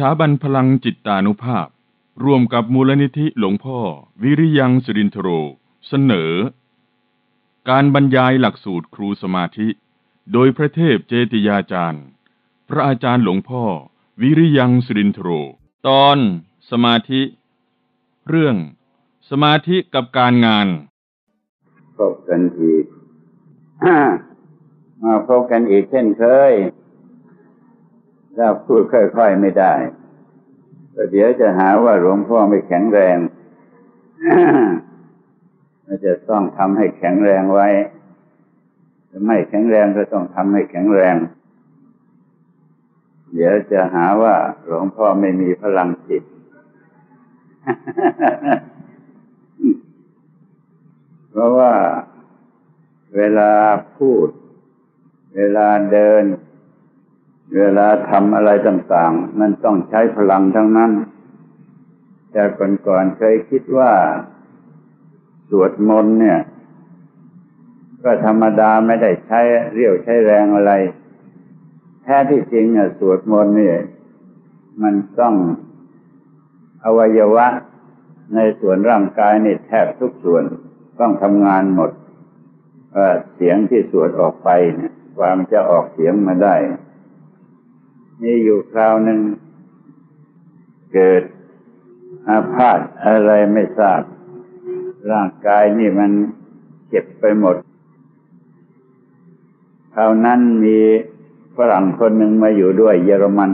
ถาบันพลังจิตตานุภาพ ร่วมกับมูลนิธิหลวงพ่อ วิริยังสุรินทโร เสนอ การบรรยายหลักสูตรครูสมาธิ โดยพระเทพเจติยาจารย์ พระอาจารย์หลวงพ่อ วิริยังสุรินทโร ตอนสมาธิ เรื่อง สมาธิกับการงานพบกันอีกมาพบกันอีกเช่นเคย ถ้าพูดค่อยๆไม่ได้ก็เดี๋ยวจะหาว่าหลวงพ่อไม่แข็งแรงเราจะต้องทำให้แข็งแรงไว้ถ้าไม่แข็งแรงก็ต้องทำให้แข็งแรง เดี๋ยวจะหาว่าหลวงพ่อไม่มีพลังจิตเพราะว่าเวลาพูด เวลาเดิน เวลาทำอะไรต่างๆ มันต้องใช้พลังทั้งนั้น แต่ก่อนๆเคยคิดว่า สวดมนต์เนี่ย ก็ธรรมดาไม่ได้ใช้เรี่ยวใช้แรงอะไร แท้ที่จริงอะสวดมนต์เนี่ยมันต้องอวัยวะในส่วนร่างกายนี่แทบทุกส่วนต้องทำงานหมดเสียงที่สวดออกไปเนี่ยความจะออกเสียงมาได้ นี่อยู่คราวหนึ่ง เกิดอาพาธอะไรไม่ทราบ ร่างกายนี่มันเจ็บไปหมด คราวนั้นมีฝรั่งคนหนึ่งมาอยู่ด้วยเยอรมัน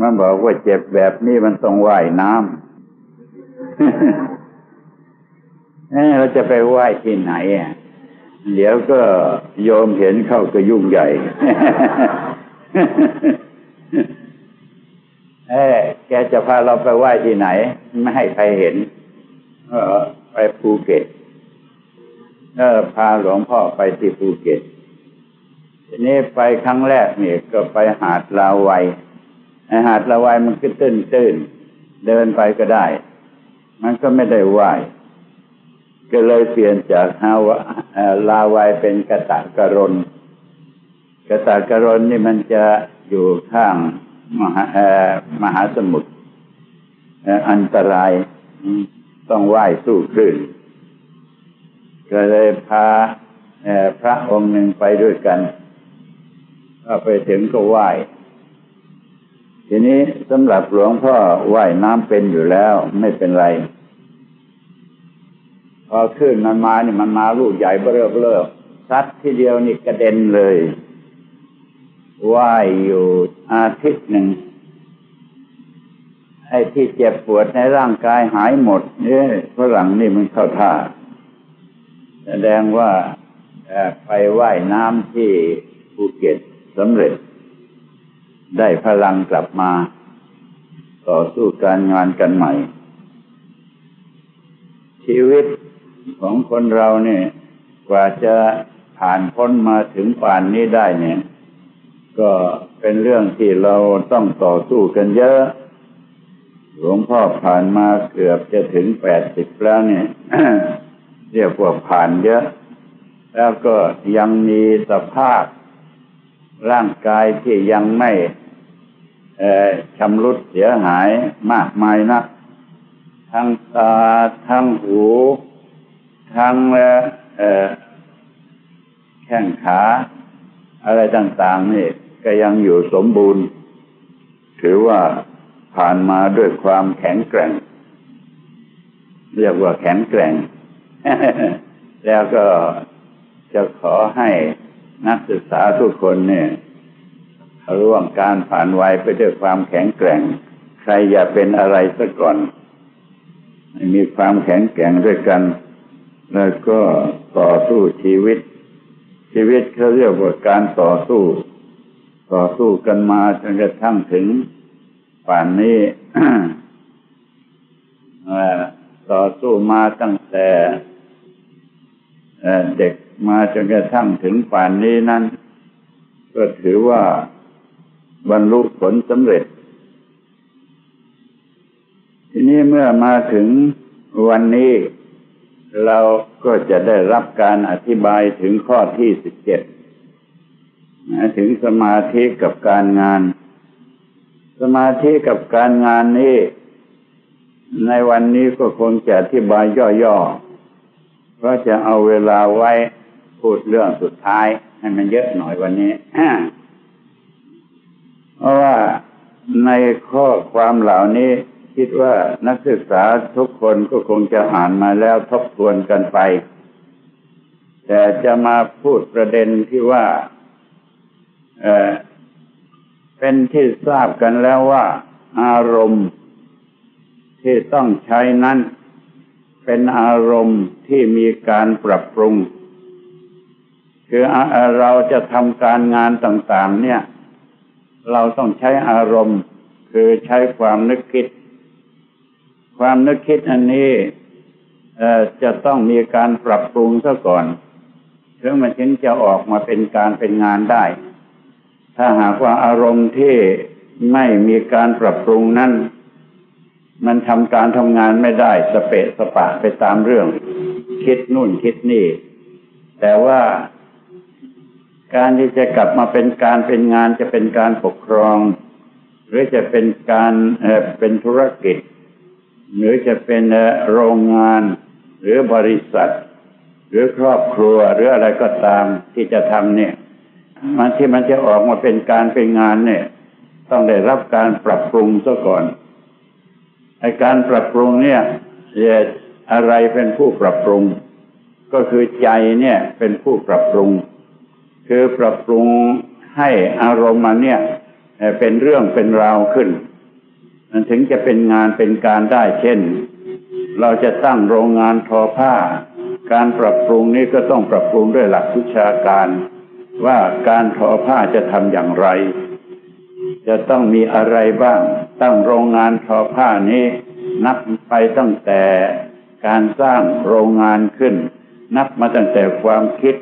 มันบอกว่าเจ็บแบบนี้มันต้องว่ายน้ำเราจะไปไหว้ที่ไหนอะเดี๋ยวก็โยมเห็นเข้าก็ยุ่งใหญ่ เอ้แกจะพาเราไปไหว้ที่ไหน ไม่ให้ใครเห็น เออ ไปภูเก็ตเออพาหลวงพ่อไปที่ภูเก็ตทีนี้ไปครั้งแรกเนี่ยก็ไปหาดลาวัยหาดลาวัยมันก็ตื้นตื้นเดินไปก็ได้ มันก็ไม่ได้ไหวก็เลยเปลี่ยนจากฮาวลาวัยเป็นกระตะกระรน กระตะกะรนนี่มันจะอยู่ข้างมหามหาสมุทรอันตรายต้องไหว้สู้คลื่นก็เลยพาพระองค์หนึ่งไปด้วยกันก็ไปถึงก็ไหว้ทีนี้สำหรับหลวงพ่อไหว้น้ำเป็นอยู่แล้วไม่เป็นไร พอขึ้นมันมานี่มันมาลูกใหญ่เบ้อเบ้อซัดทีเดียวนี่กระเด็นเลย ว่ายอยู่อาทิตย์หนึ่งไอ้ที่เจ็บปวดในร่างกายหายหมดเนี่ยฝรั่งนี่มันเข้าท่า แสดงว่าไปว่ายน้ำที่ภูเก็ตสำเร็จ ได้พลังกลับมา ต่อสู้การงานกันใหม่ ชีวิตของคนเราเนี่ย กว่าจะผ่านพ้นมาถึงป่านนี้ได้เนี่ย ก็เป็นเรื่องที่เราต้องต่อสู้กันเยอะ หลวงพ่อผ่านมาเกือบจะถึงแปดสิบแล้วเนี่ยเรียกว่าผ่านเยอะ แล้วก็ยังมีสภาพร่างกายที่ยังไม่ชำรุดเสียหายมากมายนะทั้งตา ทั้งหู ทั้งแข้งขา อะไรต่าง ๆ นี่ ก็ยังอยู่สมบูรณ์ ถือว่าผ่านมาด้วยความแข็งแกร่ง เรียกว่าแข็งแกร่ง แล้วก็จะขอให้นักศึกษาทุกคนเนี่ยร่วมการผ่านวัยไปด้วยความแข็งแกร่ง ใครอย่าเป็นอะไรซะก่อน มีความแข็งแกร่งด้วยกัน แล้วก็ต่อสู้ชีวิต ชีวิตเขาเรียกว่าการต่อสู้ ต่อสู้กันมาจนกระทั่งถึงป่านนี้ต่อสู้มาตั้งแต่เด็กมาจนกระทั่งถึงป่านนี้นั้น ก็ถือว่าบรรลุผลสำเร็จ ทีนี้เมื่อมาถึงวันนี้ เราก็จะได้รับการอธิบายถึงข้อที่สิบเจ็ด ถึงสมาธิกับการงาน สมาธิกับการงานนี้ในวันนี้ก็คงจะอธิบายย่อๆ เพราะจะเอาเวลาไว้พูดเรื่องสุดท้าย ให้มันเยอะหน่อยวันนี้ เพราะว่าในข้อความเหล่านี้คิดว่านักศึกษาทุกคนก็คงจะอ่านมาแล้วทบทวนกันไป แต่จะมาพูดประเด็นที่ว่า เเป็นที่ทราบกันแล้วว่า อารมณ์ที่ต้องใช้นั้น เป็นอารมณ์ที่มีการปรับปรุง คือเราจะทำการงานต่าง ๆ เนี่ย เราต้องใช้อารมณ์ คือใช้ความนึกคิด ความนึกคิดอันนี้จะต้องมีการปรับปรุงซะก่อน ถึงมันถึงจะออกมาเป็นการเป็นงานได้ ถ้าหากว่าอารมณ์ที่ไม่มีการปรับปรุงนั้น มันทำการทำงานไม่ได้สเปะสปะไปตามเรื่อง คิดนู่นคิดนี่ แต่ว่าการที่จะกลับมาเป็นการเป็นงานจะเป็นการปกครอง หรือจะเป็นการเเป็นธุรกิจ หรือจะเป็นโรงงาน หรือบริษัท หรือครอบครัวหรืออะไรก็ตามที่จะทำเนี่ย มันที่มันจะออกมาเป็นการเป็นงานเนี่ย ต้องได้รับการปรับปรุงซะก่อนไอการปรับปรุงเนี่ยอะไรเป็นผู้ปรับปรุง ก็คือใจเนี่ยเป็นผู้ปรับปรุง คือปรับปรุงให้อารมณ์มันเนี่ยเป็นเรื่องเป็นราวขึ้น มันถึงจะเป็นงานเป็นการได้เช่น เราจะตั้งโรงงานทอผ้า การปรับปรุงนี้ก็ต้องปรับปรุงด้วยหลักวิชาการ ว่าการทอผ้าจะทำอย่างไร จะต้องมีอะไรบ้าง ตั้งโรงงานทอผ้านี้ นับไปตั้งแต่การสร้างโรงงานขึ้น นับมาตั้งแต่ความคิด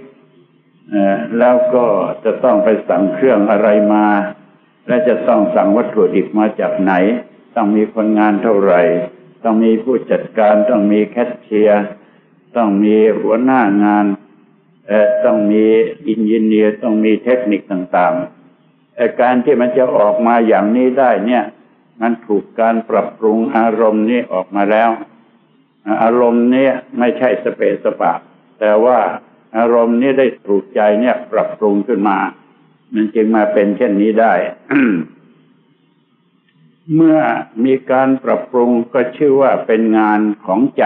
แล้วก็จะต้องไปสั่งเครื่องอะไรมา และจะต้องสั่งวัตถุดิบมาจากไหน ต้องมีคนงานเท่าไหร่ ต้องมีผู้จัดการ ต้องมีแคชเชียร์ ต้องมีหัวหน้างาน ต้องมีอินเนียร์ต้องมีเทคนิคต่างๆการที่มันจะออกมาอย่างนี้ได้เนี่ย มันถูกการปรับปรุงอารมณ์นี้ออกมาแล้ว อารมณ์นี้ไม่ใช่สเปสปะ แต่ว่าอารมณ์นี้ได้ถูกใจเนี่ยปรับปรุงขึ้นมา มันจึงมาเป็นเช่นนี้ได้เมื่อมีการปรับปรุงก็ชื่อว่าเป็นงานของใจ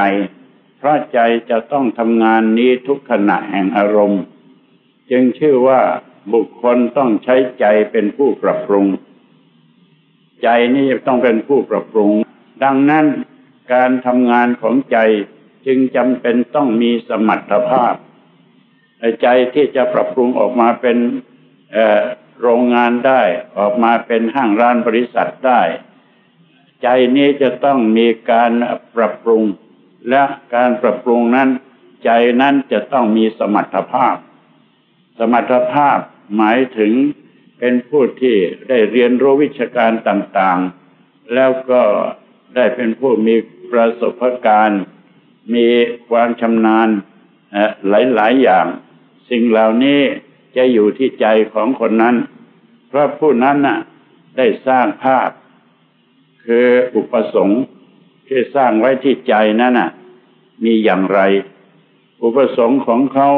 เพราะใจจะต้องทำงานนี้ทุกขณะแห่งอารมณ์ จึงชื่อว่าบุคคลต้องใช้ใจเป็นผู้ปรับปรุง ใจนี่ต้องเป็นผู้ปรับปรุง ดังนั้นการทำงานของใจจึงจำเป็นต้องมีสมรรถภาพใจที่จะปรับปรุงออกมาเป็นโรงงานได้ออกมาเป็นห้างร้านบริษัทได้ ใจนี้จะต้องมีการปรับปรุง และการปรับปรุงนั้น ใจนั้นจะต้องมีสมรรถภาพ สมรรถภาพหมายถึงเป็นผู้ที่ได้เรียนรู้วิชาการต่างๆ แล้วก็ได้เป็นผู้มีประสบการณ์ มีความชำนาญหลายๆอย่าง สิ่งเหล่านี้จะอยู่ที่ใจของคนนั้น เพราะผู้นั้นน่ะได้สร้างภาพ คืออุปสงค์ ที่สร้างไว้ที่ใจนั่นน่ะ มีอย่างไร อุปสงค์ของเขา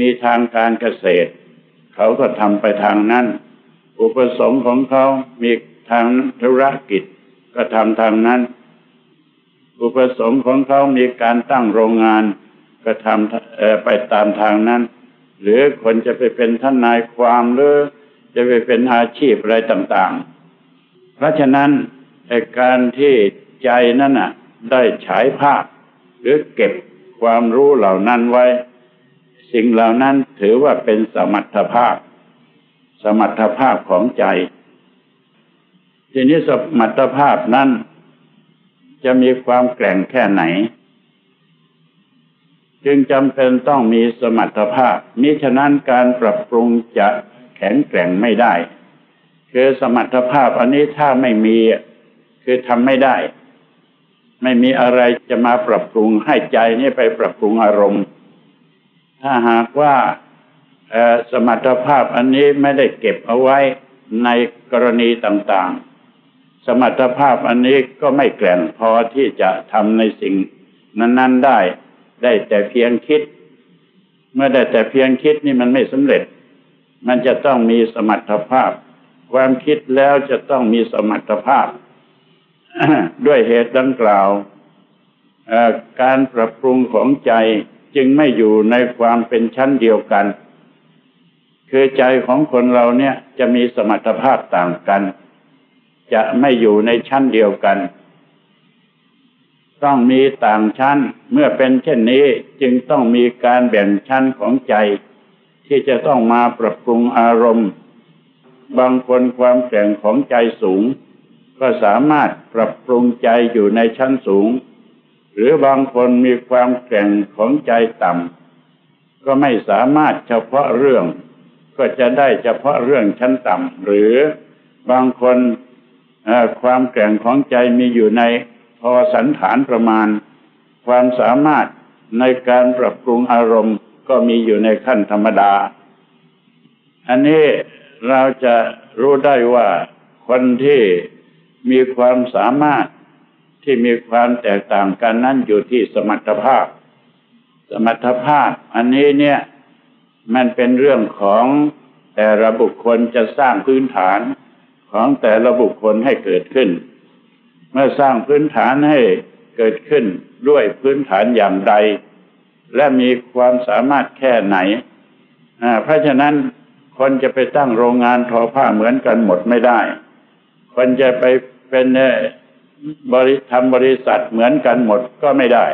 มีทางการเกษตร เขาก็ทำไปทางนั้น อุปสงค์ของเขามีทางธุรกิจ ก็ทำทางนั้น อุปสงค์ของเขามีการตั้งโรงงาน ก็ทำไปตามทางนั้น หรือคนจะไปเป็นทนายความหรือจะไปเป็นอาชีพอะไรต่าง ๆ เพราะฉะนั้นการที่ ใจนั่นน่ะ ได้ฉายภาพ หรือเก็บความรู้เหล่านั้นไว้ สิ่งเหล่านั้นถือว่าเป็นสมรรถภาพ สมรรถภาพของใจ ทีนี้สมรรถภาพนั้นจะมีความแกร่งแค่ไหน จึงจำเป็นต้องมีสมรรถภาพมิฉะนั้นการปรับปรุงจะแข็งแกร่งไม่ได้ คือสมรรถภาพอันนี้ถ้าไม่มีคือทำไม่ได้ ไม่มีอะไรจะมาปรับปรุงให้ใจนี่ไปปรับปรุงอารมณ์ ถ้าหากว่าสมรรถภาพอันนี้ไม่ได้เก็บเอาไว้ในกรณีต่างๆ สมรรถภาพอันนี้ก็ไม่แกร่งพอที่จะทำในสิ่งนั้น ๆได้ ได้แต่เพียงคิด เมื่อได้แต่เพียงคิดนี่มันไม่สำเร็จ มันจะต้องมีสมรรถภาพ ความคิดแล้วจะต้องมีสมรรถภาพ ด้วยเหตุดังกล่าวการปรับปรุงของใจจึงไม่อยู่ในความเป็นชั้นเดียวกัน คือใจของคนเราเนี่ยจะมีสมรรถภาพต่างกัน จะไม่อยู่ในชั้นเดียวกัน ต้องมีต่างชั้นเมื่อเป็นเช่นนี้จึงต้องมีการแบ่งชั้นของใจ ที่จะต้องมาปรับปรุงอารมณ์ บางคนความแข็งของใจสูง ก็สามารถปรับปรุงใจอยู่ในชั้นสูง หรือบางคนมีความแข็งของใจต่ำก็ไม่สามารถเฉพาะเรื่อง ก็จะได้เฉพาะเรื่องชั้นต่ำหรือบางคนความแข็งของใจมีอยู่ในพอสันฐานประมาณ ความสามารถในการปรับปรุงอารมณ์ก็มีอยู่ในขั้นธรรมดา อันนี้เราจะรู้ได้ว่าคนที่ มีความสามารถที่มีความแตกต่างกันนั้นอยู่ที่สมรรถภาพ สมรรถภาพ อันนี้เนี่ย มันเป็นเรื่องของแต่ละบุคคลจะสร้างพื้นฐานของแต่ละบุคคลให้เกิดขึ้น เมื่อสร้างพื้นฐานให้เกิดขึ้นด้วยพื้นฐานอย่างใด และมีความสามารถแค่ไหน เพราะฉะนั้นคนจะไปตั้งโรงงานทอผ้าเหมือนกันหมดไม่ได้ คนจะไป เป็นบริทำบริษัทเหมือนกันหมดก็ไม่ได้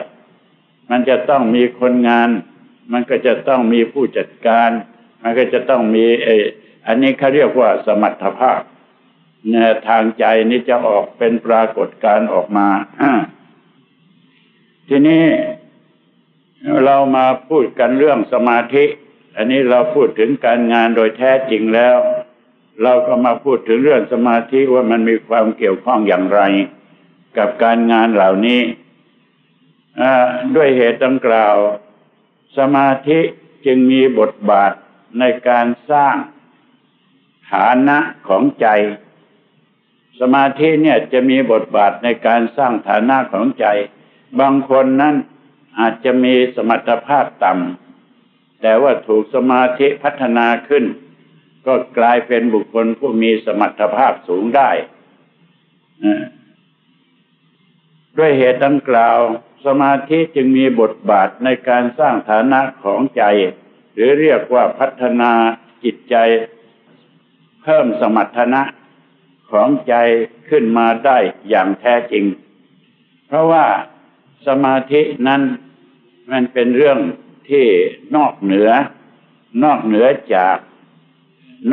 มันจะต้องมีคนงาน มันก็จะต้องมีผู้จัดการ มันก็จะต้องมีไออันนี้เขาเรียกว่าสมรรถภาพเนทางใจนี่จะออกเป็นปรากฏการออกมา ทีนี้เรามาพูดกันเรื่องสมาธิ อันนี้เราพูดถึงการงานโดยแท้จริงแล้ว เราก็มาพูดถึงเรื่องสมาธิว่ามันมีความเกี่ยวข้องอย่างไร กับการงานเหล่านี้ด้วยเหตุดังกล่าว สมาธิจึงมีบทบาทในการสร้างฐานะของใจ สมาธิเนี่ยจะมีบทบาทในการสร้างฐานะของใจ บางคนนั้นอาจจะมีสมรรถภาพต่ำแต่ว่าถูกสมาธิพัฒนาขึ้น ก็กลายเป็นบุคคลผู้มีสมรรถภาพสูงได้ ด้วยเหตุดังกล่าว สมาธิจึงมีบทบาทในการสร้างฐานะของใจ หรือเรียกว่าพัฒนาจิตใจ เพิ่มสมรรถนะของใจขึ้นมาได้อย่างแท้จริง เพราะว่าสมาธินั้นมันเป็นเรื่องที่นอกเหนือนอกเหนือจาก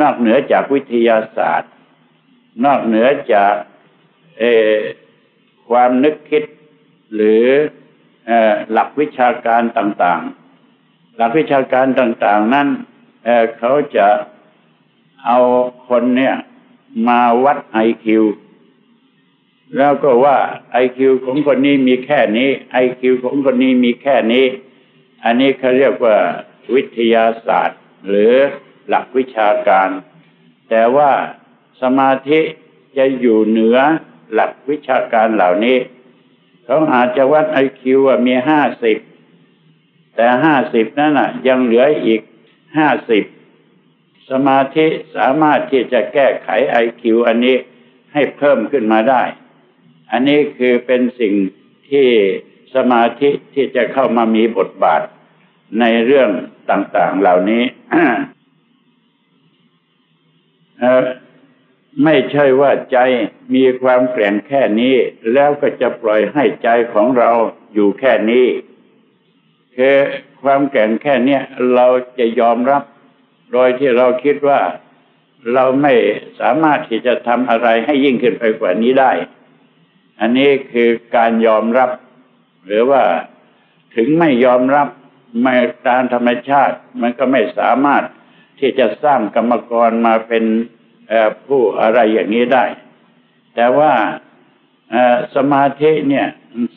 นอกเหนือจากวิทยาศาสตร์ นอกเหนือจากความนึกคิดหรือหลักวิชาการต่างๆ หลักวิชาการต่างๆ นั้นเเขาจะเอาคนเนี่ยมาวัดไอคิวแล้วก็ว่าไอคิวของคนนี้มีแค่นี้ไอคิวของคนนี้มีแค่นี้ อันนี้เขาเรียกว่าวิทยาศาสตร์ หรือ หลักวิชาการ แต่ว่าสมาธิจะอยู่เหนือหลักวิชาการเหล่านี้ เขาอาจจะวัดไอคิวว่ามีห้าสิบแต่ห้าสิบนั้นน่ะ ยังเหลืออีกห้าสิบสมาธิสามารถที่จะแก้ไขไอคิวอันนี้ให้เพิ่มขึ้นมาได้ อันนี้คือเป็นสิ่งที่สมาธิที่จะเข้ามามีบทบาทในเรื่องต่าง ๆ เหล่านี้ ไม่ใช่ว่าใจมีความแกร่งแค่นี้ แล้วก็จะปล่อยให้ใจของเราอยู่แค่นี้คือความแกร่งแค่นี้เราจะยอมรับ โดยที่เราคิดว่าเราไม่สามารถที่จะทำอะไรให้ยิ่งขึ้นไปกว่านี้ได้ อันนี้คือการยอมรับ หรือว่าถึงไม่ยอมรับไม่ตามธรรมชาติ มันก็ไม่สามารถ ที่จะสร้างกรรมกรมาเป็นผู้อะไรอย่างนี้ได้ แต่ว่าสมาธิเนี่ย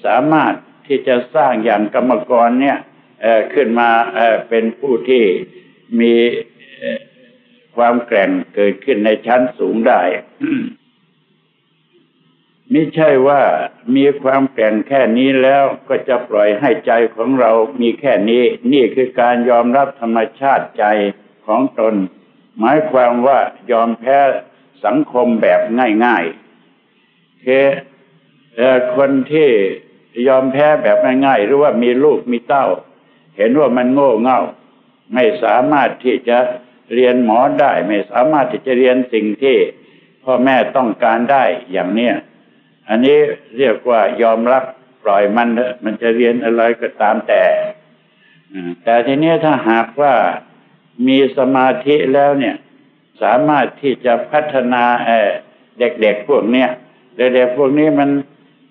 สามารถที่จะสร้างอย่างกรรมกรเนี่ยขึ้นมาเป็นผู้ที่มีความแกร่งเกิดขึ้นในชั้นสูงได้ไม่ใช่ว่ามีความแก่งแค่นี้แล้วก็จะปล่อยให้ใจของเรามีแค่นี้ นี่คือการยอมรับธรรมชาติใจ ของตน หมายความว่ายอมแพ้สังคมแบบง่ายๆเคคนที่ยอมแพ้แบบง่ายๆหรือว่ามีลูกมีเต้า เห็นว่ามันโง่เง่า ไม่สามารถที่จะเรียนหมอได้ ไม่สามารถที่จะเรียนสิ่งที่พ่อแม่ต้องการได้อย่างเนี้ยอันนี้เรียกว่ายอมรับปล่อยมันมันจะเรียนอะไรก็ตามแต่แต่ทีนี้ถ้าหากว่า มีสมาธิแล้วเนี่ย สามารถที่จะพัฒนาเด็กๆพวกเนี้ยเด็กๆพวกนี้มัน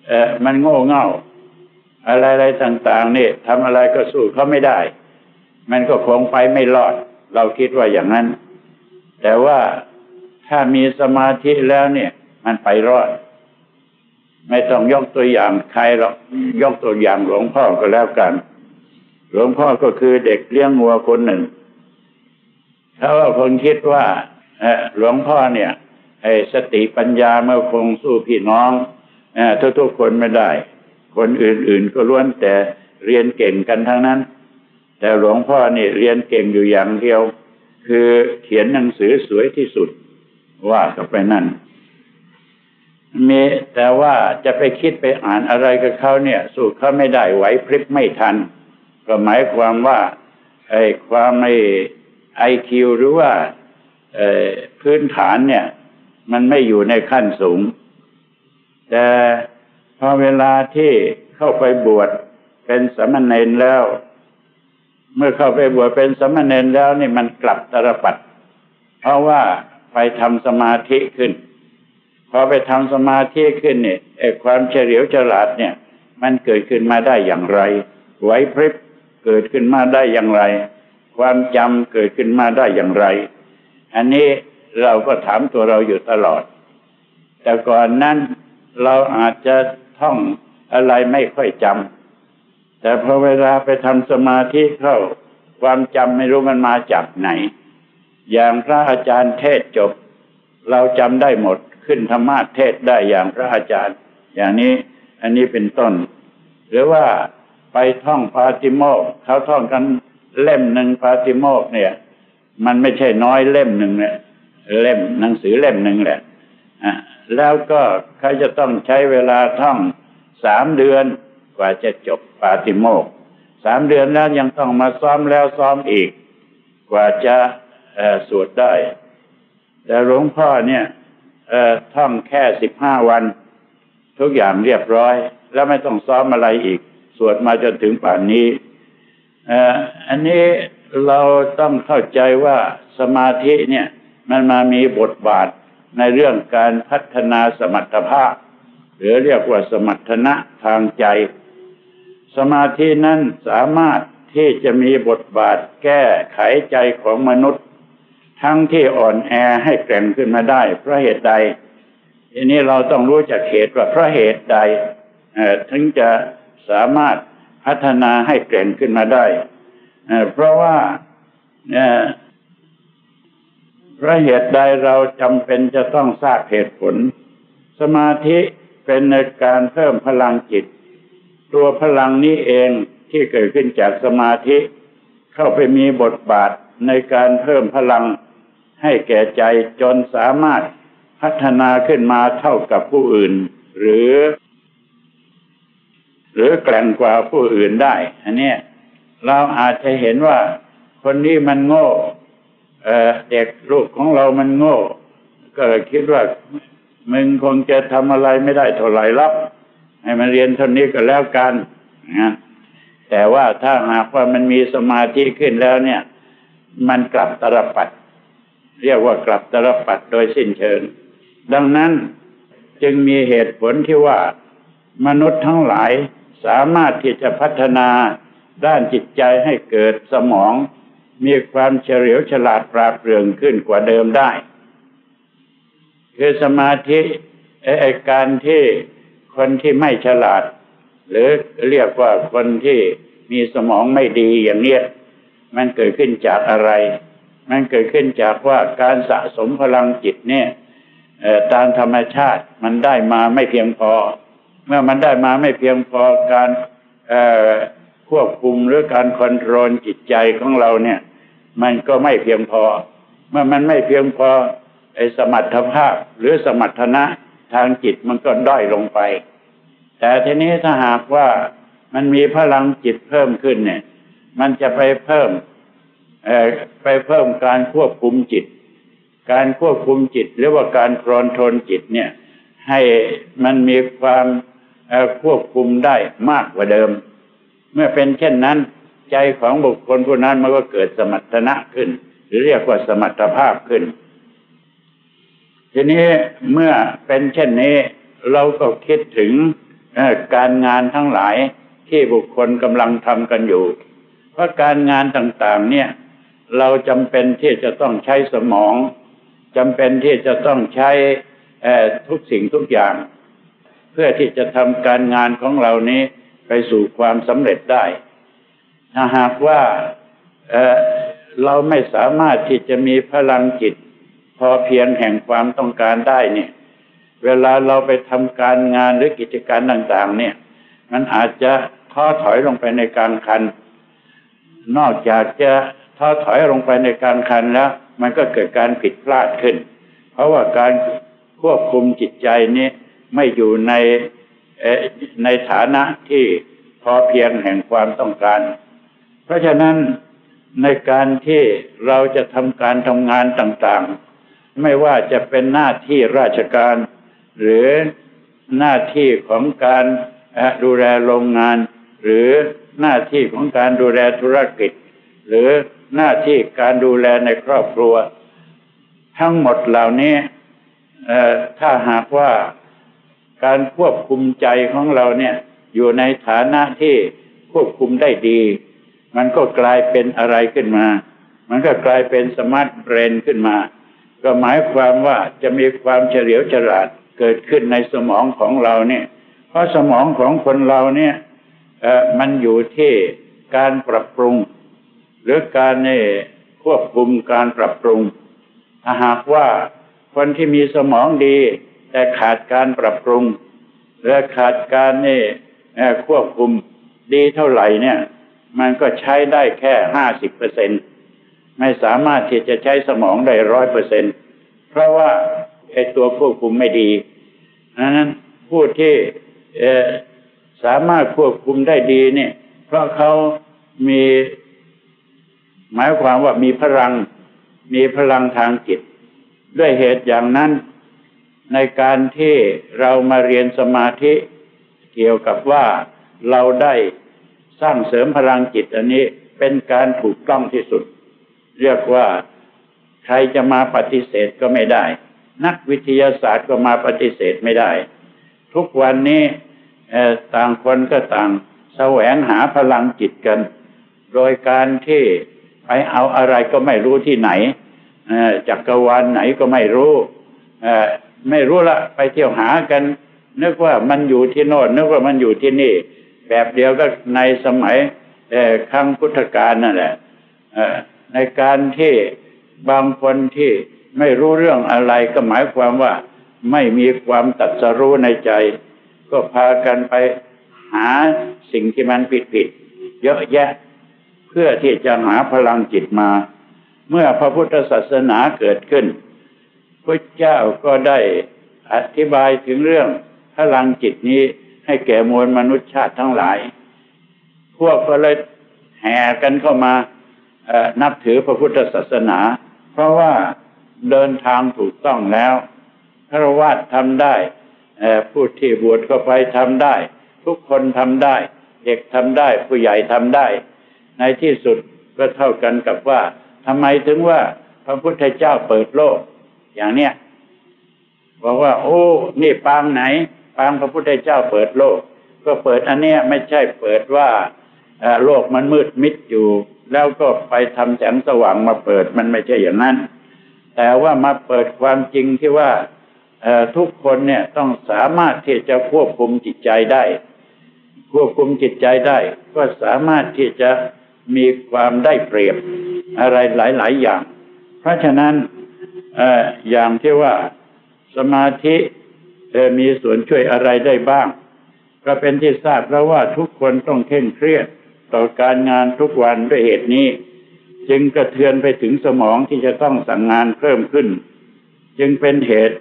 เออมันโง่เง่า อะไรๆต่างๆนี่ทำอะไรก็สู้เขาไม่ได้ มันก็คงไปไม่รอด เราคิดว่าอย่างนั้น แต่ว่าถ้ามีสมาธิแล้วเนี่ย มันไปรอด ไม่ต้องยกตัวอย่างใครหรอกยกตัวอย่างหลวงพ่อก็แล้วกัน หลวงพ่อก็คือเด็กเลี้ยงวัวคนหนึ่ง ถ้าว่าคนคิดว่าหลวงพ่อเนี่ยไอ้สติปัญญาเมื่อคงสู้พี่น้องทุกๆคนไม่ได้ คนอื่นๆก็ล้วนแต่เรียนเก่งกันทั้งนั้น แต่หลวงพ่อนี่เรียนเก่งอยู่อย่างเดียว คือเขียนหนังสือสวยที่สุด ว่ากับไปนั่นมีแต่ว่าจะไปคิดไปอ่านอะไรกับเขาเนี่ย สู้เขาไม่ได้ไหวพริบไม่ทัน ก็หมายความว่าไอ้ความไม่ ไอคิวหรือว่าพื้นฐานเนี่ย มันไม่อยู่ในขั้นสูง แต่พอเวลาที่เข้าไปบวชเป็นสมณเณรแล้ว เมื่อเข้าไปบวชเป็นสมณเณรแล้วนี่มันกลับตรปัด เพราะว่าไปทำสมาธิขึ้น พอไปทำสมาธิขึ้นเนี่ยไอความเฉลียวฉลาดเนี่ย มันเกิดขึ้นมาได้อย่างไร ไหวพริบเกิดขึ้นมาได้อย่างไร ความจำเกิดขึ้นมาได้อย่างไร อันนี้เราก็ถามตัวเราอยู่ตลอด แต่ก่อนนั้นเราอาจจะท่องอะไรไม่ค่อยจำแต่พอเวลาไปทำสมาธิเข้า ความจำไม่รู้มันมาจากไหน อย่างพระอาจารย์เทศจบ เราจำได้หมดขึ้นธรรมะเทศได้อย่างพระอาจารย์ อย่างนี้อันนี้เป็นต้น หรือว่าไปท่องปาติโมกเขาท่องกัน เล่มหนึ่งปาติโมกเนี่ย มันไม่ใช่น้อยเล่มหนึ่งเนี่ยเล่มหนังสือเล่มหนึ่งแหละแล้วก็เขาจะต้องใช้เวลาท่องสามเดือนกว่าจะจบปาติโมกสามเดือนแล้วยังต้องมาซ้อมแล้วซ้อมอีก กว่าจะสวดได้ แต่หลวงพ่อเนี่ยท่องแค่สิบห้าวัน ทุกอย่างเรียบร้อย แล้วไม่ต้องซ้อมอะไรอีก สวดมาจนถึงป่านนี้ อันนี้เราต้องเข้าใจว่าสมาธิเนี่ยมันมามีบทบาทในเรื่องการพัฒนาสมรรถภาพ หรือเรียกว่าสมรรถนะทางใจ สมาธินั้นสามารถที่จะมีบทบาทแก้ไขใจของมนุษย์ ทั้งที่อ่อนแอให้แกร่งขึ้นมาได้ เพราะเหตุใดทีนี้เราต้องรู้จักเหตุว่าเพราะเหตุใดถึงจะสามารถ พัฒนาให้แกร่งขึ้นมาได้เพราะว่าพราะเหตุใดเราจำเป็นจะต้องทราบเหตุผล สมาธิเป็นในการเพิ่มพลังจิต ตัวพลังนี้เองที่เกิดขึ้นจากสมาธิ เข้าไปมีบทบาทในการเพิ่มพลังให้แก่ใจจนสามารถพัฒนาขึ้นมาเท่ากับผู้อื่น หรือ หรือแกร่งกว่าผู้อื่นได้ อันนี้เราอาจจะเห็นว่า คนนี้มันโง่เด็กลูกของเรามันโง่ ก็คิดว่ามึงคงจะทำอะไรไม่ได้เท่าไหร่รับให้มันเรียนเท่านี้ก็แล้วกันนะแต่ว่าถ้าหากว่ามันมีสมาธิขึ้นแล้วเนี่ย มันกลับตรปัด เรียกว่ากลับตรปัดโดยสิ้นเชิง ดังนั้นจึงมีเหตุผลที่ว่ามนุษย์ทั้งหลาย สามารถที่จะพัฒนาด้านจิตใจให้เกิดสมอง มีความเฉลียวฉลาดปราบเปรื่องขึ้นกว่าเดิมได้ คือสมาธิไอการที่คนที่ไม่ฉลาด หรือเรียกว่าคนที่มีสมองไม่ดีอย่างเนี้ยมันเกิดขึ้นจากอะไร มันเกิดขึ้นจากว่าการสะสมพลังจิตเนี่ยตามธรรมชาติมันได้มาไม่เพียงพอ เมื่อมันได้มาไม่เพียงพอการควบคุมหรือการคอนโทรลจิตใจของเราเนี่ย มันก็ไม่เพียงพอ เมื่อมันไม่เพียงพอไอ้สมรรถภาพหรือสมรรถนะทางจิตมันก็ด้อยลงไป แต่ทีนี้ถ้าหากว่ามันมีพลังจิตเพิ่มขึ้นเนี่ย มันจะไปเพิ่มไปเพิ่มการควบคุมจิต การควบคุมจิต หรือว่าการครอนทนจิตเนี่ย ให้มันมีความ ควบคุมได้มากกว่าเดิม เมื่อเป็นเช่นนั้น ใจของบุคคลผู้นั้นมันก็เกิดสมรรถนะขึ้น หรือเรียกว่าสมรรถภาพขึ้น ทีนี้เมื่อเป็นเช่นนี้ เราก็คิดถึงการงานทั้งหลายที่บุคคลกำลังทำกันอยู่ เพราะการงานต่างๆ เนี่ย เราจำเป็นที่จะต้องใช้สมองจำเป็นที่จะต้องใช้ทุกสิ่งทุกอย่าง เพื่อที่จะทำการงานของเรานี้ไปสู่ความสำเร็จได้ ถ้าหากว่าเเราไม่สามารถที่จะมีพลังจิต พอเพียงแห่งความต้องการได้เนี่ย เวลาเราไปทำการงานหรือกิจการต่าง ๆ เนี่ย มันอาจจะท้อถอยลงไปในกลางคัน นอกจากจะท้อถอยลงไปในกลางคันแล้ว มันก็เกิดการผิดพลาดขึ้น เพราะว่าการควบคุมจิตใจนี้ ไม่อยู่ในในฐานะที่พอเพียงแห่งความต้องการ เพราะฉะนั้นในการที่เราจะทำการทำงานต่างๆ ไม่ว่าจะเป็นหน้าที่ราชการ หรือหน้าที่ของการดูแลโรงงาน หรือหน้าที่ของการดูแลธุรกิจ หรือหน้าที่การดูแลในครอบครัว ทั้งหมดเหล่านี้ถ้าหากว่า การควบคุมใจของเราเนี่ยอยู่ในฐานะที่ควบคุมได้ดี มันก็กลายเป็นอะไรขึ้นมา มันก็กลายเป็น smart brain ขึ้นมา ก็หมายความว่าจะมีความเฉลียวฉลาดเกิดขึ้นในสมองของเราเนี่ย เพราะสมองของคนเราเนี่ยมันอยู่ที่การปรับปรุง หรือการนี่ควบคุมการปรับปรุง หากว่าคนที่มีสมองดี แต่ขาดการปรับปรุง และขาดการนี่ควบคุมดีเท่าไหร่เนี่ย มันก็ใช้ได้แค่ห้าสิบเปอร์เซ็นไม่สามารถที่จะใช้สมองได้ร้อยเปอร์เซ็นเพราะว่าไอ้ตัวควบคุมไม่ดีดังนั้นผู้ที่สามารถควบคุมได้ดีเนี่ย เพราะเขามี หมายความว่ามีพลัง มีพลังทางจิต ด้วยเหตุอย่างนั้น ในการที่เรามาเรียนสมาธิเกี่ยวกับว่าเราได้สร้างเสริมพลังจิตอันนี้เป็นการถูกต้องที่สุด เรียกว่าใครจะมาปฏิเสธก็ไม่ได้ นักวิทยาศาสตร์ก็มาปฏิเสธไม่ได้ ทุกวันนี้ต่างคนก็ต่างแสวงหาพลังจิตกัน โดยการที่ไปเอาอะไรก็ไม่รู้ที่ไหนจักรวาลไหนก็ไม่รู้ ไม่รู้ละไปเที่ยวหากัน นึกว่ามันอยู่ที่โน่นนึกว่ามันอยู่ที่นี่ แบบเดียวก็ในสมัยครั้งพุทธกาลนั่นแหละในการที่บางคนที่ไม่รู้เรื่องอะไรก็หมายความว่าไม่มีความตัดสรู้ในใจ ก็พากันไปหาสิ่งที่มันผิดผิดเยอะแยะ เพื่อที่จะหาพลังจิตมา เมื่อพระพุทธศาสนาเกิดขึ้น พระเจ้าก็ได้อธิบายถึงเรื่องพลังจิตนี้ให้แก่มวลมนุษยชาติทั้งหลาย พวกก็เลยแห่กันเข้ามานับถือพระพุทธศาสนา เพราะว่าเดินทางถูกต้องแล้วพระวาดทำได้ผู้ที่บวชเข้าไปทำได้ ทุกคนทำได้ เด็กทำได้ ผู้ใหญ่ทำได้ ในที่สุดก็เท่ากันกับว่าทำไมถึงว่าพระพุทธเจ้าเปิดโลก อย่างเนี้ยบอกว่า โอ้นี่ปางไหน ปางพระพุทธเจ้าเปิดโลก ก็เปิดอันเนี้ยไม่ใช่เปิดว่าโลกมันมืดมิดอยู่ แล้วก็ไปทำแสงสว่างมาเปิดมันไม่ใช่อย่างนั้น แต่ว่ามาเปิดความจริงที่ว่าทุกคนเนี่ยต้องสามารถที่จะควบคุมจิตใจได้ ควบคุมจิตใจได้ ก็สามารถที่จะมีความได้เปรียบอะไรหลาย ๆ อย่าง เพราะฉะนั้น อย่างที่ว่าสมาธิมีส่วนช่วยอะไรได้บ้าง ก็เป็นที่ทราบแล้วว่าทุกคนต้องเคร่งเครียดต่อการงานทุกวันด้วยเหตุนี้ จึงกระเทือนไปถึงสมองที่จะต้องสั่งงานเพิ่มขึ้น จึงเป็นเหตุ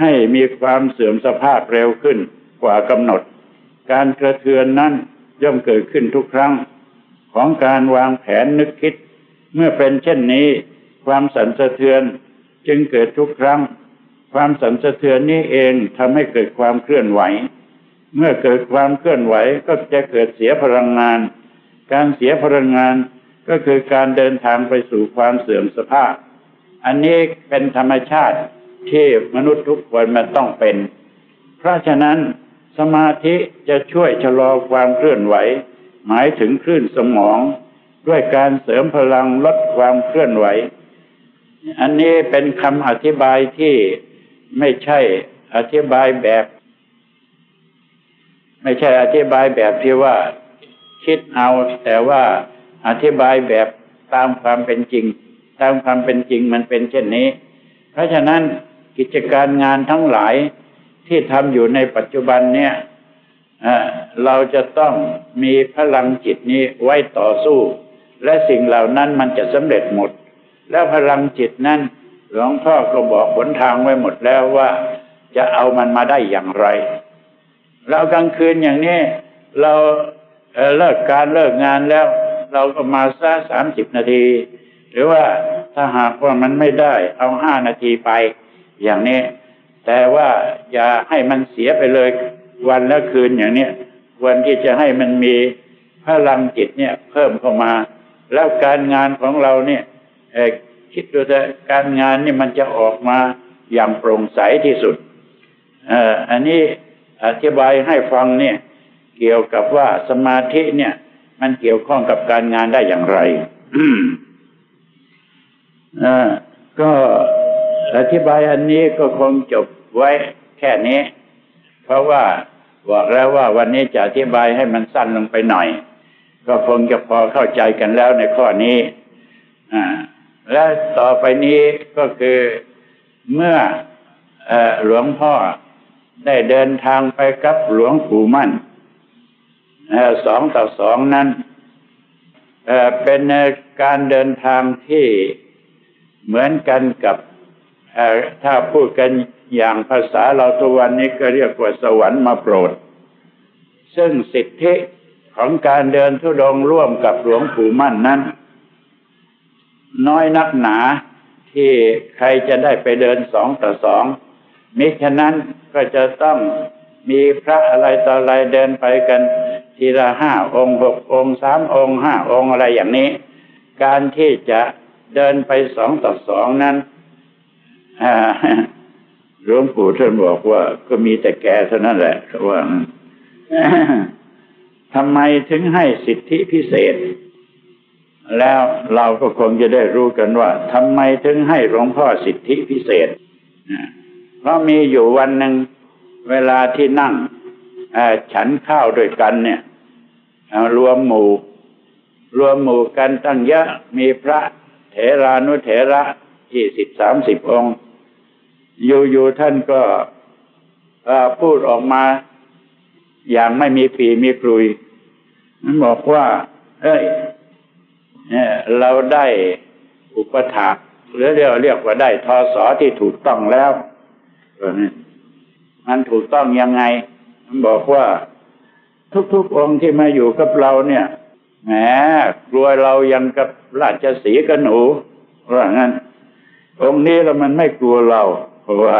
ให้มีความเสื่อมสภาพเร็วขึ้นกว่ากำหนด การกระเทือนนั้นย่อมเกิดขึ้นทุกครั้ง ของการวางแผนนึกคิด เมื่อเป็นเช่นนี้ ความสั่นสะเทือน จึงเกิดทุกครั้ง ความสั่นสะเทือนนี้เองทำให้เกิดความเคลื่อนไหว เมื่อเกิดความเคลื่อนไหวก็จะเกิดเสียพลังงาน การเสียพลังงานก็คือการเดินทางไปสู่ความเสื่อมสภาพ อันนี้เป็นธรรมชาติที่มนุษย์ทุกคนมันต้องเป็น เพราะฉะนั้นสมาธิจะช่วยชะลอความเคลื่อนไหว หมายถึงคลื่นสมอง ด้วยการเสริมพลังลดความเคลื่อนไหว อันนี้เป็นคำอธิบายที่ไม่ใช่อธิบายแบบ ไม่ใช่อธิบายแบบที่ว่าคิดเอา แต่ว่าอธิบายแบบตามความเป็นจริง ตามความเป็นจริงมันเป็นเช่นนี้ เพราะฉะนั้นกิจการงานทั้งหลายที่ทำอยู่ในปัจจุบันเนี่ยเราจะต้องมีพลังจิตนี้ไว้ต่อสู้ และสิ่งเหล่านั้นมันจะสำเร็จหมด แล้วพลังจิตนั้นหลวงพ่อก็บอกหนทางไว้หมดแล้วว่าจะเอามันมาได้อย่างไรเรากลางคืนอย่างนี้เราเลิกการเลิกงานแล้ว เราก็มาสักสามสิบนาที หรือว่าถ้าหากว่ามันไม่ได้เอาห้านาทีไป อย่างนี้ แต่ว่าอย่าให้มันเสียไปเลยวันและคืนอย่างนี้วันที่จะให้มันมีพลังจิตเนี่ยเพิ่มเข้ามา แล้วการงานของเราเนี่ย คิดดูแต่การงานนี่มันจะออกมาอย่างโปร่งใสที่สุดอันนี้อธิบายให้ฟังเนี่ย เกี่ยวกับว่าสมาธิเนี่ย มันเกี่ยวข้องกับการงานได้อย่างไรก็อธิบายอันนี้ก็คงจบไว้แค่นี้ เพราะว่าบอกแล้วว่าวันนี้จะอธิบายให้มันสั้นลงไปหน่อย ก็คงจะพอเข้าใจกันแล้วในข้อนี้ อ่า และต่อไปนี้ก็คือเมื่ออหลวงพ่อได้เดินทางไปกับหลวงปู่มั่นสองต่อสองนั้นเป็นการเดินทางที่เหมือนกันกับถ้าพูดกันอย่างภาษาเราทุกวันนี้ก็เรียกว่าสวรรค์มาโปรด ซึ่งสิทธิของการเดินทุดงร่วมกับหลวงปู่มั่นนั้น น้อยนักหนาที่ใครจะได้ไปเดินสองต่อสองมิฉะนั้นก็จะต้องมีพระอะไรต่ออะไรเดินไปกันทีละห้าองค์หกองค์สามองค์ห้าองค์อะไรอย่างนี้ การที่จะเดินไปสองต่อสองนั้นหลวงปู่ท่านบอกว่าก็มีแต่แกเท่านั้นแหละว่าทำไมถึงให้สิทธิพิเศษ แล้วเราก็คงจะได้รู้กันว่าทำไมถึงให้หลวงพ่อสิทธิพิเศษ เพราะมีอยู่วันหนึ่งเวลาที่นั่งฉันข้าวด้วยกันเนี่ยรวมหมู่ รวมหมู่กันตั้งเยอะมีพระเถรานุเถระยี่สิบสามสิบองค์ อยู่ๆท่านก็พูดออกมาอย่างไม่มีปีมีกลุยมันบอกว่า เอ้ย เราได้อุปถากหรือเรียกเรียกว่าได้ทอสอที่ถูกต้องแล้วมันถูกต้องยังไง มันบอกว่าทุกๆองค์ที่มาอยู่กับเราเนี่ยแหมกลัวเรายังกับราชสีกับหนูว่างั้น องค์นี้แล้วมันไม่กลัวเราว่า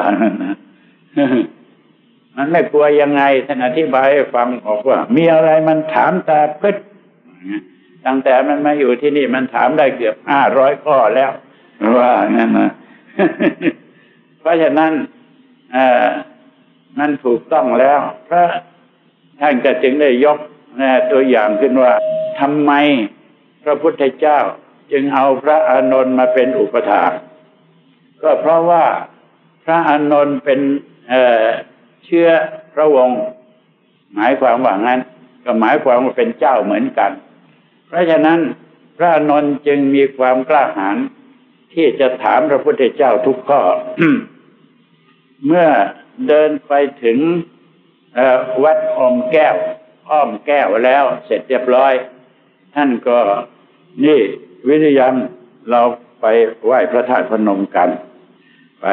มันไม่กลัวยังไงท่านอธิบายให้ฟังบอกว่า มีอะไรมันถามตาพึด ตั้งแต่มันมาอยู่ที่นี่มันถามได้เกือบห้าร้อยข้อแล้วว่างั้นนะเพราะฉะนั้นเออมันถูกต้องแล้วพระท่านก็จึงได้ยกตัวอย่างขึ้นว่าทำไมพระพุทธเจ้าจึงเอาพระอานนท์มาเป็นอุปถาก็เพราะว่าพระอานนท์เป็นเเชื้อพระวงศ์หมายความว่างั้น ก็หมายความว่าเป็นเจ้าเหมือนกัน เพราะฉะนั้นพระนนท์จึงมีความกล้าหาญที่จะถามพระพุทธเจ้าทุกข้อ เมื่อเดินไปถึงวัดอมแก้ว อ้อมแก้วแล้วเสร็จเรียบร้อย ท่านก็นี่วิริยังเราไปไหว้พระธาตุพนมกัน ไป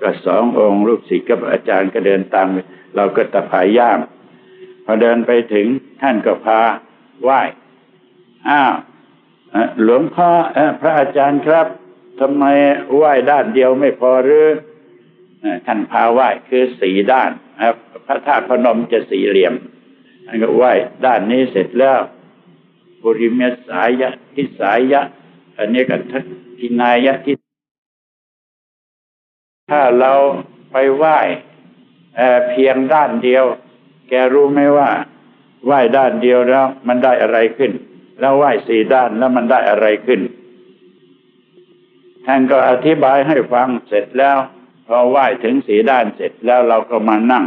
ก็สององค์ลูกศิษย์กับอาจารย์ก็เดินตาม เราก็ตะพายย่าม พอเดินไปถึงท่านก็พาไหว้ อ้าวหลวงพ่อพระอาจารย์ครับทำไมไหว้ด้านเดียวไม่พอหรือท่านพาไหว้คือสีด้านพระธาตุพนมจะสี่เหลี่ยมท่านก็ไหว้ด้านนี้เสร็จแล้วบุริเมสายะทิสายะ อันนี้ก็ทักินายะทิถ้าเราไปไหว้เพียงด้านเดียว แกรู้ไหมว่า ไหว้ด้านเดียวแล้ว มันได้อะไรขึ้น แล้วไหว้สี่ด้านแล้วมันได้อะไรขึ้น ท่านก็อธิบายให้ฟังเสร็จแล้ว พอไหว้ถึงสีด้านเสร็จแล้วเราก็มานั่ง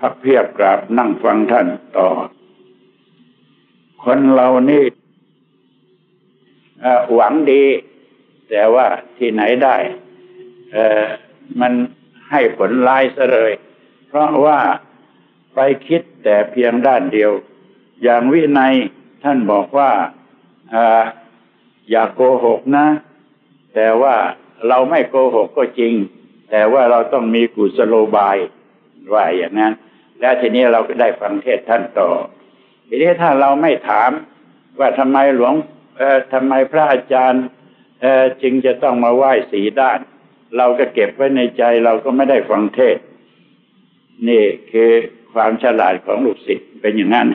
พักเพียบกราบนั่งฟังท่านต่อ คนเรานี่หวังดี แต่ว่าที่ไหนได้มันให้ผลลายซะเลย เพราะว่าไปคิดแต่เพียงด้านเดียว อย่างวินัย ท่านบอกว่าอย่าโกหกนะ แต่ว่าเราไม่โกหกก็จริง แต่ว่าเราต้องมีกุศโลบายว่าอย่างนั้น แล้วทีนี้เราก็ได้ฟังเทศท่านต่อ ทีนี้ถ้าเราไม่ถามว่าทำไมหลวงทำไมพระอาจารย์จึงจะต้องมาไหว้สีด้าน เราก็เก็บไว้ในใจเราก็ไม่ได้ฟังเทศ นี่คือความฉลาดของลูกศิษย์เป็นอย่างนั้น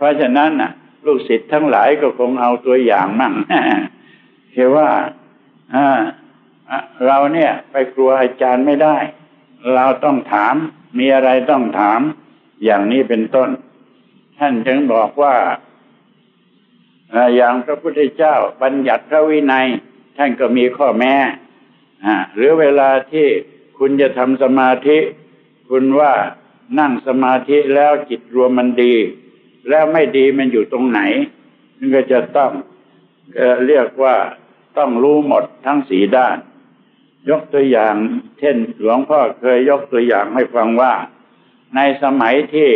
เพราะฉะนั้นน่ะลูกศิษย์ทั้งหลายก็คงเอาตัวอย่างมั่งคือว่าเราเนี่ยไปกลัวอาจารย์ไม่ได้ เราต้องถาม มีอะไรต้องถาม อย่างนี้เป็นต้น ท่านจึงบอกว่าอย่างพระพุทธเจ้าบัญญัติพระวินัย ท่านก็มีข้อแม้หรือเวลาที่คุณจะทำสมาธิ คุณว่านั่งสมาธิแล้วจิตรวมมันดี แล้วไม่ดีมันอยู่ตรงไหนมันก็จะต้องเรียกว่าต้องรู้หมดทั้งสีด้าน ยกตัวอย่าง เช่นหลวงพ่อเคยยกตัวอย่างให้ฟังว่า ในสมัยที่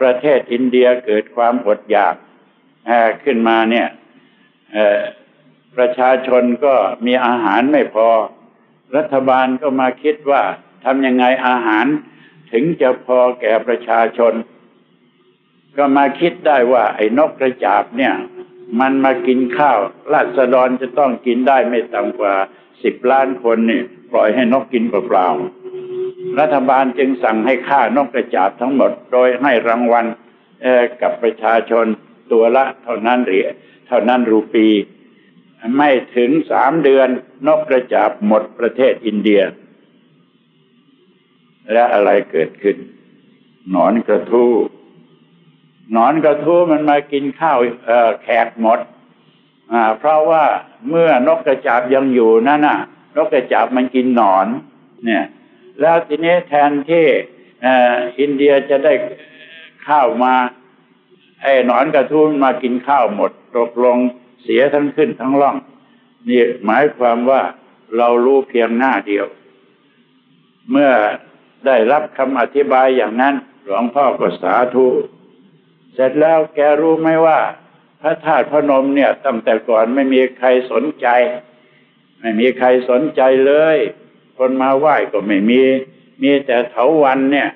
ประเทศอินเดียเกิดความอดอยากขึ้นมาเนี่ยประชาชนก็มีอาหารไม่พอ รัฐบาลก็มาคิดว่าทำยังไงอาหารถึงจะพอแก่ประชาชน ก็มาคิดได้ว่า ไอ้นกกระจาบเนี่ย มันมากินข้าวราษฎรจะต้องกินได้ไม่ต่ำกว่าสิบล้านคนนี่ปล่อยให้นกกินเปล่าๆรัฐบาลจึงสั่งให้ฆ่านกกระจาบทั้งหมด โดยให้รางวัลกับประชาชนตัวละ เท่านั้นเหรียญเท่านั้นรูปี ไม่ถึงสามเดือนนกกระจาบหมดประเทศอินเดีย และอะไรเกิดขึ้น หนอนกระทู้ นอนกระทู้มันมากินข้าวแขกหมดเพราะว่าเมื่อนกกระจาบยังอยู่นั่นน่ะ นกกระจาบมันกินหนอน เนี่ย แล้วทีนี้แทนที่อินเดียจะได้ข้าวมาไอ้หนอนกระทู้มากินข้าวหมดตกลงเสียทั้งขึ้นทั้งล่อง นี่หมายความว่าเรารู้เพียงหน้าเดียว เมื่อได้รับคำอธิบายอย่างนั้นหลวงพ่อก็สาธุ เสร็จแล้วแกรู้ไหมว่า พระธาตุพนมเนี่ยตั้งแต่ก่อนไม่มีใครสนใจ ไม่มีใครสนใจเลย คนมาไหว้ก็ไม่มี มีแต่เถาวันเนี่ย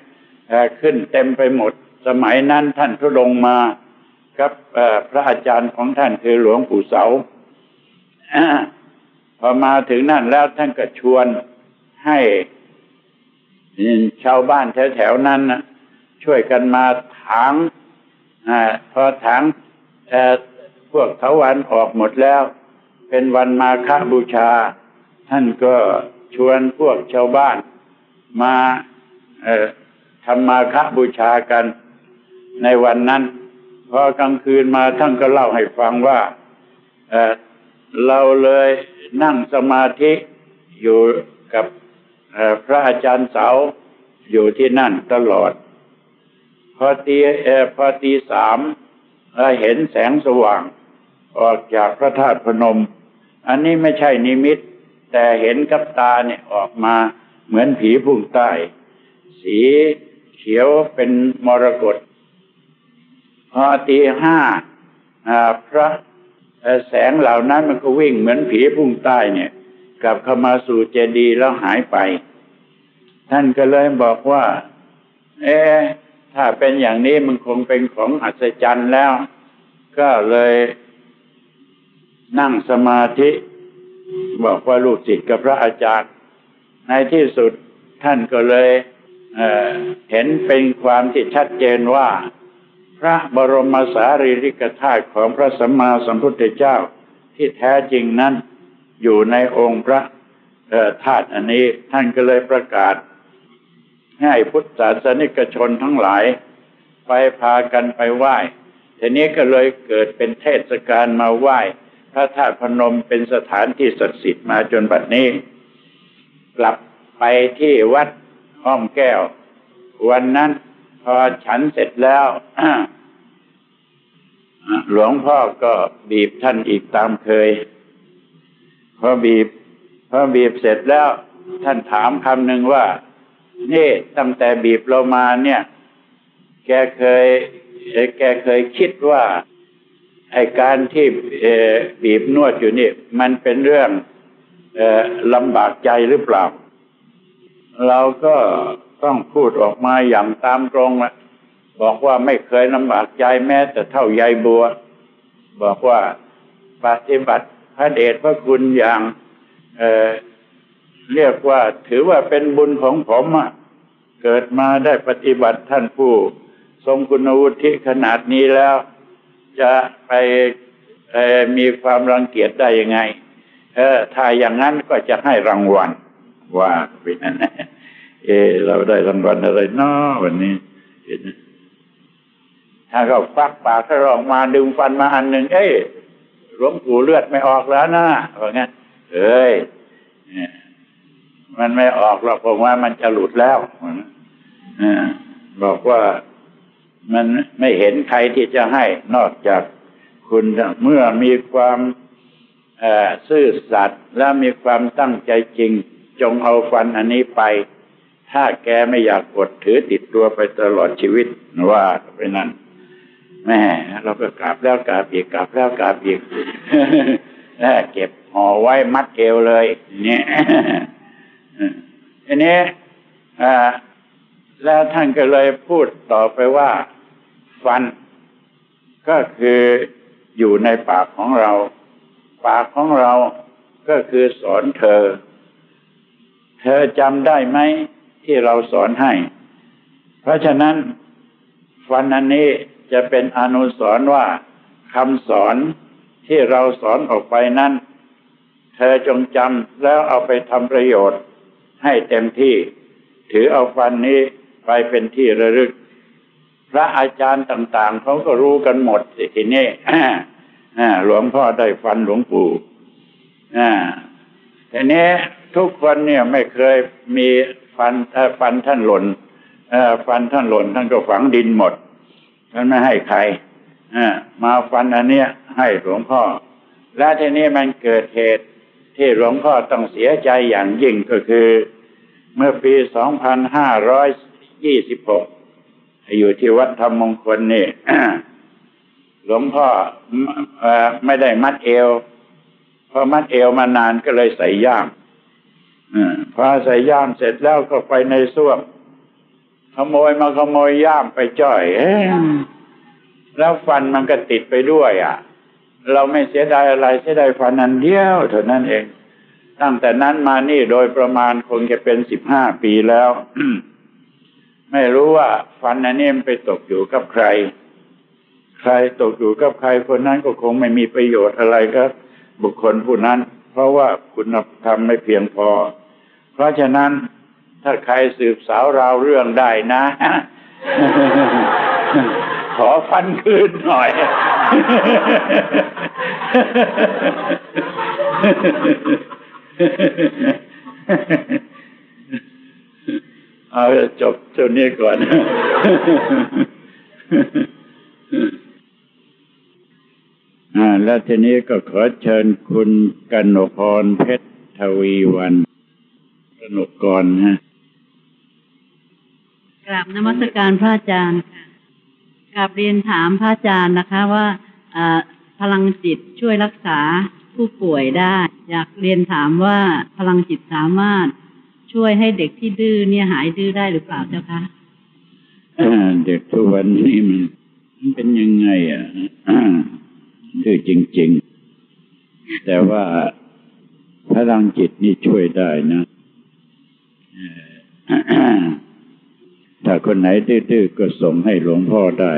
ขึ้นเต็มไปหมด สมัยนั้นท่านทุดงมากับพระอาจารย์ของท่านคือหลวงปู่เสาพอมาถึงนั่นแล้วท่านก็ชวนให้ชาวบ้านแถวๆนั้นช่วยกันมาถาง พอถางพวกเถาวันออกหมดแล้ว เป็นวันมาฆบูชา ท่านก็ชวนพวกชาวบ้านมาทำมาฆบูชากันในวันนั้น พอกลางคืนมาท่านก็เล่าให้ฟังว่าเเราเลยนั่งสมาธิอยู่กับพระอาจารย์เสาอยู่ที่นั่นตลอด พอตีเอพอตีสามเห็นแสงสว่าง ออกจากพระธาตุพนม อันนี้ไม่ใช่นิมิต แต่เห็นกับตาเนี่ยออกมาเหมือนผีพุ่งใต้สีเขียวเป็นมรกตพอตีห้าพระแสงเหล่านั้นมันก็วิ่งเหมือนผีพุ่งใต้เนี่ย กลับเข้ามาสู่เจดีย์แล้วหายไป ท่านก็เลยบอกว่า เอ ถ้าเป็นอย่างนี้มันคงเป็นของอัศจรรย์แล้ว ก็เลยนั่งสมาธิ บอกว่าลูกศิษย์กับพระอาจารย์ ในที่สุดท่านก็เลยเเห็นเป็นความที่ชัดเจนว่า พระบรมสารีริกธาตุของพระสัมมาสัมพุทธเจ้าที่แท้จริงนั้นอยู่ในองค์พระธาตุอันนี้ท่านก็เลยประกาศ ให้พุทธศาสนิกชนทั้งหลาย ไปพากันไปไหว้ทีนี้ก็เลยเกิดเป็นเทศกาลมาไหว้พระธาตุพนมเป็นสถานที่ศักดิ์สิทธิ์มาจนบัดนี้ กลับไปที่วัดห้อมแก้ว วันนั้นพอฉันเสร็จแล้วหลวงพ่อก็บีบท่านอีกตามเคย พอบีบ พอบีบเสร็จแล้ว ท่านถามคำหนึ่งว่า นี่ตั้งแต่บีบเรามาเนี่ย แกเคยแกเคยคิดว่าไอการที่บีบนวดอยู่นี่ มันเป็นเรื่องลำบากใจหรือเปล่า เราก็ต้องพูดออกมาอย่างตามตรงละบอกว่าไม่เคยลำบากใจแม้แต่เท่าใยบัว บอกว่าปฏิบัติพระเดชพระคุณอย่าง เรียกว่าถือว่าเป็นบุญของผมอะเกิดมาได้ปฏิบัติท่านผู้ ทรงคุณวุฒิขนาดนี้แล้ว จะไปมีความรังเกียจได้ยังไง เออถ้าอย่างนั้นก็จะให้รางวัล ว่าเป็นนั่นเออเราได้รางวัลอะไรนาะวันนี้ถ้าเขาฟักปากเขาออกมาดึงฟันมาอันหนึ่งเอ้ยหลวงปู่เลือดไม่ออกแล้วนะว่างั้นเอ้ย มันไม่ออกหรอกผมว่ามันจะหลุดแล้วบอกว่ามันไม่เห็นใครที่จะให้นอกจากคุณเมื่อมีความซื่อสัตย์และมีความตั้งใจจริง จงเอาฟันอันนี้ไป ถ้าแกไม่อยากกดถือติดตัวไปตลอดชีวิตว่าไปนั้นแม่เราก็กราบแล้วกราบอีกกราบแล้วกราบอีกเก็บห่อไว้มัดเอวเลย เนี่ย ทีนี้แล้วท่านก็เลยพูดต่อไปว่าฟัน ก็คืออยู่ในปากของเรา ปากของเราก็คือสอนเธอ เธอจำได้ไหมที่เราสอนให้ เพราะฉะนั้น ฟันอันนี้จะเป็นอนุสรว่าคำสอนที่เราสอนออกไปนั้น เธอจงจำแล้วเอาไปทำประโยชน์ ให้เต็มที่ ถือเอาฟันนี้ไปเป็นที่ระลึก พระอาจารย์ต่างๆเขาก็รู้กันหมดสิทีนี้หลวงพ่อได้ฟันหลวงปู่ทีนี้ทุกคนเนี่ยไม่เคยมีฟันฟันท่านหล่นฟันท่านหล่นท่านก็ฝังดินหมดท่านไม่ให้ใครมาฟันอันเนี้ยให้หลวงพ่อ และทีนี้มันเกิดเหตุ ที่หลวงพ่อต้องเสียใจอย่างยิ่งก็คือ เมื่อปีสองพันห้าร้อยู่ที่วัดธรรมมงคลนี่หลวงพ่อไม่ได้มัดเอวพอมัดเอวมานานก็เลยใส่ย่ามพอใส่ย่ามเสร็จแล้วก็ไปในส้วมขโมยมาขโมยย่ามไปจ่อยแล้วฟันมันก็ติดไปด้วย อะ เราไม่เสียดายอะไรเสียดายฟันนันเดียวเท่านั้นเอง ตั้งแต่นั้นมานี่โดยประมาณคงจะเป็นสิบห้าปีแล้ว ไม่รู้ว่าฟันอันนี้มันไปตกอยู่กับใคร ใครตกอยู่กับใครคนนั้นก็คงไม่มีประโยชน์อะไรครับ บุคคลผู้นั้น เพราะว่าคุณธรรมไม่เพียงพอ เพราะฉะนั้นถ้าใครสืบสาวราวเรื่องได้นะ อฟันคืนหน่อย เอาจบเท่านี้ก่อนแล้วทีนี้ก็ขอเชิญคุณกันโนพรเพชรธวีวันกนกกรฮะกราบนมัสการพระอาจารย์ค่ะ กราบเรียนถามพระอาจารย์นะคะว่าพลังจิตช่วยรักษาผู้ป่วยได้ อยากเรียนถามว่าพลังจิตสามารถช่วยให้เด็กที่ดื้อเนี่ยหายดื้อได้หรือเปล่าเจ้าคะเด็กทุกวันนี้มันมันเป็นยังไงอะดื้อจริง ๆ แต่ว่าพลังจิตนี่ช่วยได้นะ ถ้าคนไหนดื้อๆก็ส่งให้หลวงพ่อได้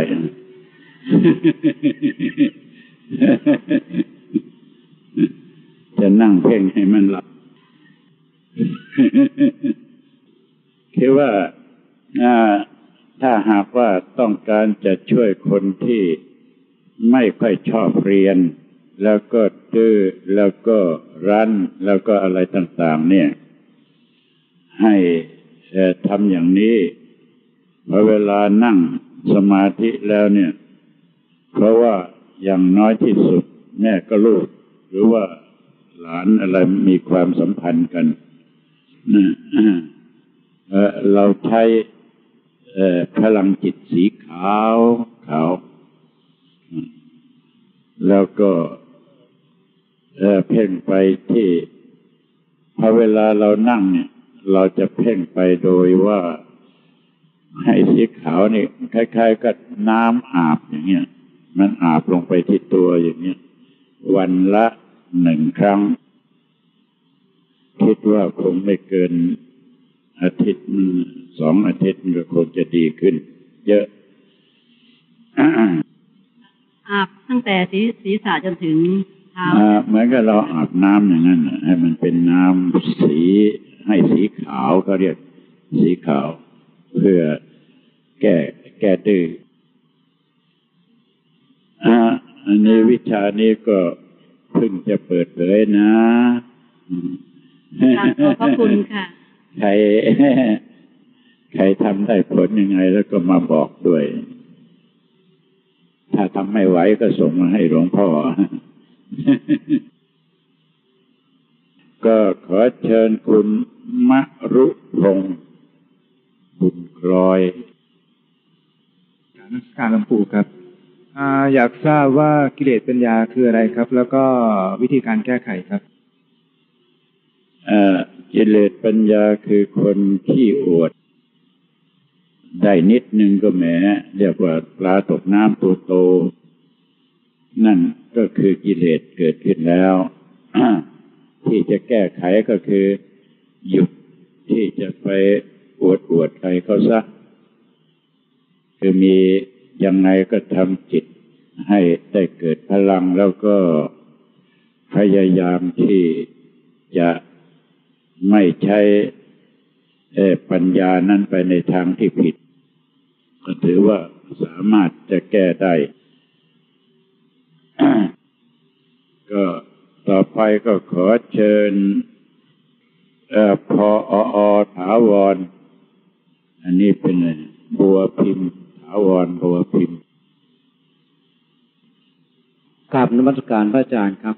จะนั่งเพ่งให้มันหลับคือว่าอ่าถ้าหากว่าต้องการจะช่วยคนที่ไม่ค่อยชอบเรียน แล้วก็ดื้อแล้วก็รั้น แล้วก็อะไรต่าง ๆ เนี่ย ให้เอ่อทำอย่างนี้ พอเวลานั่งสมาธิแล้วเนี่ย เพราะว่าอย่างน้อยที่สุด แม่ก็ลูก หรือว่าหลานอะไรมีความสัมพันธ์กันนะเราใช้พลังจิตสีขาวขาว แล้วก็เเพ่งไปที่พอเวลาเรานั่งเนี่ย เราจะเพ่งไปโดยว่า ให้สีขาวนี่คล้ายๆกับน้ำอาบอย่างเงี้ย มันอาบลงไปที่ตัวอย่างเงี้ย วันละหนึ่งครั้ง คิดว่าคงไม่เกินอาทิตย์มันสองอาทิตย์มันก็คงจะดีขึ้น เยอะอาบตั้งแต่ศีศีรษะจนถึงเท้าอ่าเหมือนกับเราอาบน้ำอย่างนั้นน่ะให้มันเป็นน้ำสีให้สีขาวก็เรียกสีขาว เพื่อแก้แก้ดื้ออ่าอันนี้วิชานี้ก็เพิ่งจะเปิดเผยนะอืมกราบขอบพระคุณค่ะใครใครทำได้ผลยังไงแล้วก็มาบอกด้วย ถ้าทำไม่ไหวก็ส่งมาให้หลวงพ่อ ก็ขอเชิญคุณมรุพงศ์ บุญครอยกรารนักการหลวงปู่ครับอาอยากทราบว่ากิเลสปัญญาคืออะไรครับ แล้วก็วิธีการแก้ไขครับเอ่อกิเลสปัญญาคือคนขี้อวด ได้นิดนึงก็แหมเรียกว่าปลาตกน้ำตัวโต นั่นก็คือกิเลสเกิดขึ้นแล้ว ที่จะแก้ไขก็คือ หยุดที่จะไป อวดอวดใครเขาซะคือมียังไงก็ทำจิตให้ได้เกิดพลังแล้วก็พยายามที่จะไม่ใช่ปัญญานั้นไปในทางที่ผิด ก็ถือว่าสามารถจะแก้ได้ ก็ต่อไปก็ขอเชิญเอ่อพอออถาวร อันนี้เป็นบัวพิมพ์ถาวรบัวพิมพ์กราบนมัสการพระอาจารย์ครับ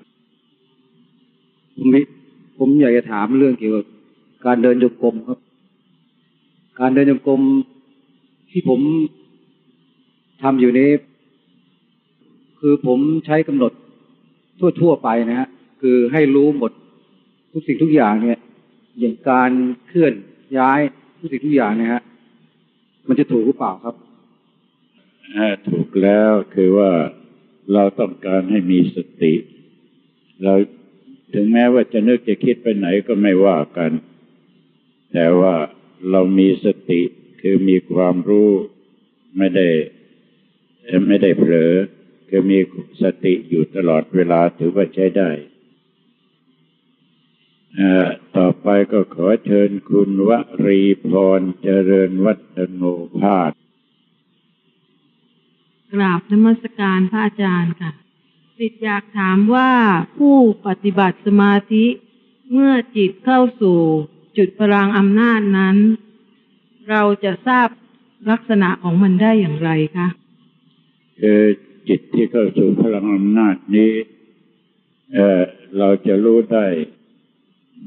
ผมผมอยากจะถามเรื่องเกี่ยวกับการเดินโยกรมครับ การเดินโยกรมที่ผมทำอยู่นี้ คือผมใช้กำหนดทั่วๆไปนะฮะคือให้รู้หมดทุกสิ่งทุกอย่างเนี่ย อย่างการเคลื่อนย้ายทุกสิ่งทุกอย่างเนะฮะ มันจะถูกหรือเปล่าครับถูกแล้วคือว่าเราต้องการให้มีสติ เราถึงแม้ว่าจะนึกจะคิดไปไหนก็ไม่ว่ากัน แต่ว่าเรามีสติคือมีความรู้ไม่ได้ไม่ได้เผลอคือมีสติอยู่ตลอดเวลาถือว่าใช้ได้ ต่อไปก็ขอเชิญคุณวรีพรเจริญวัฒโนภาสกราบนมัสการพระอาจารย์ค่ะสิทธิ์อยากถามว่าผู้ปฏิบัติสมาธิเมื่อจิตเข้าสู่จุดพลังอำนาจนั้น เราจะทราบลักษณะของมันได้อย่างไรคะคือจิตที่เข้าสู่พลังอำนาจนี้เอ่อเราจะรู้ได้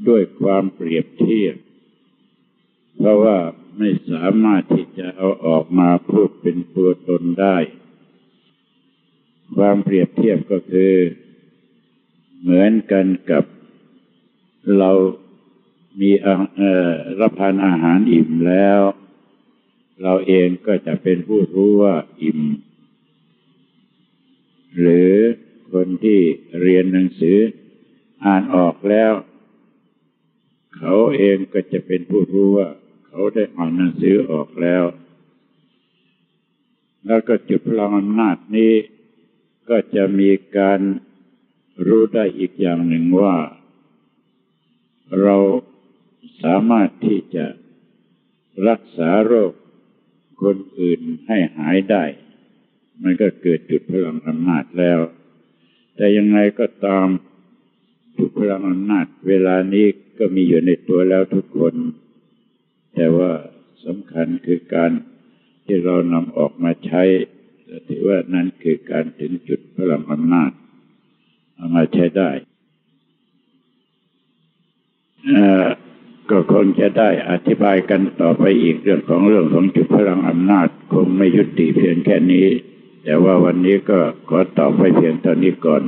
ด้วยความเปรียบเทียบ เพราะว่าไม่สามารถที่จะเอาออกมาพูดเป็นตัวตนได้ ความเปรียบเทียบก็คือ เหมือนกันกับเรามีรับทานอาหารอิ่มแล้ว เราเองก็จะเป็นผู้รู้ว่าอิ่ม หรือคนที่เรียนหนังสืออ่านออกแล้ว เขาเองก็จะเป็นผู้รู้ว่า เขาได้อ่านหนังสือออกแล้ว แล้วก็จุดพลังอำนาจนี้ ก็จะมีการรู้ได้อีกอย่างหนึ่งว่า เราสามารถที่จะรักษาโรคคนอื่นให้หายได้ มันก็เกิดจุดพลังอำนาจแล้ว แต่ยังไงก็ตาม จุดพลังอำนาจเวลานี้ก็มีอยู่ในตัวแล้วทุกคน แต่ว่าสำคัญคือการที่เรานำออกมาใช้ถือว่านั้นคือการถึงจุดพลังอำนาจเอามาใช้ได้ก็คงจะได้อธิบายกันต่อไปอีกเรื่องของเรื่องของจุดพลังอำนาจ คงไม่ยุติเพียงแค่นี้ แต่ว่าวันนี้ก็ขอตอบไปเพียงเท่านี้ก่อน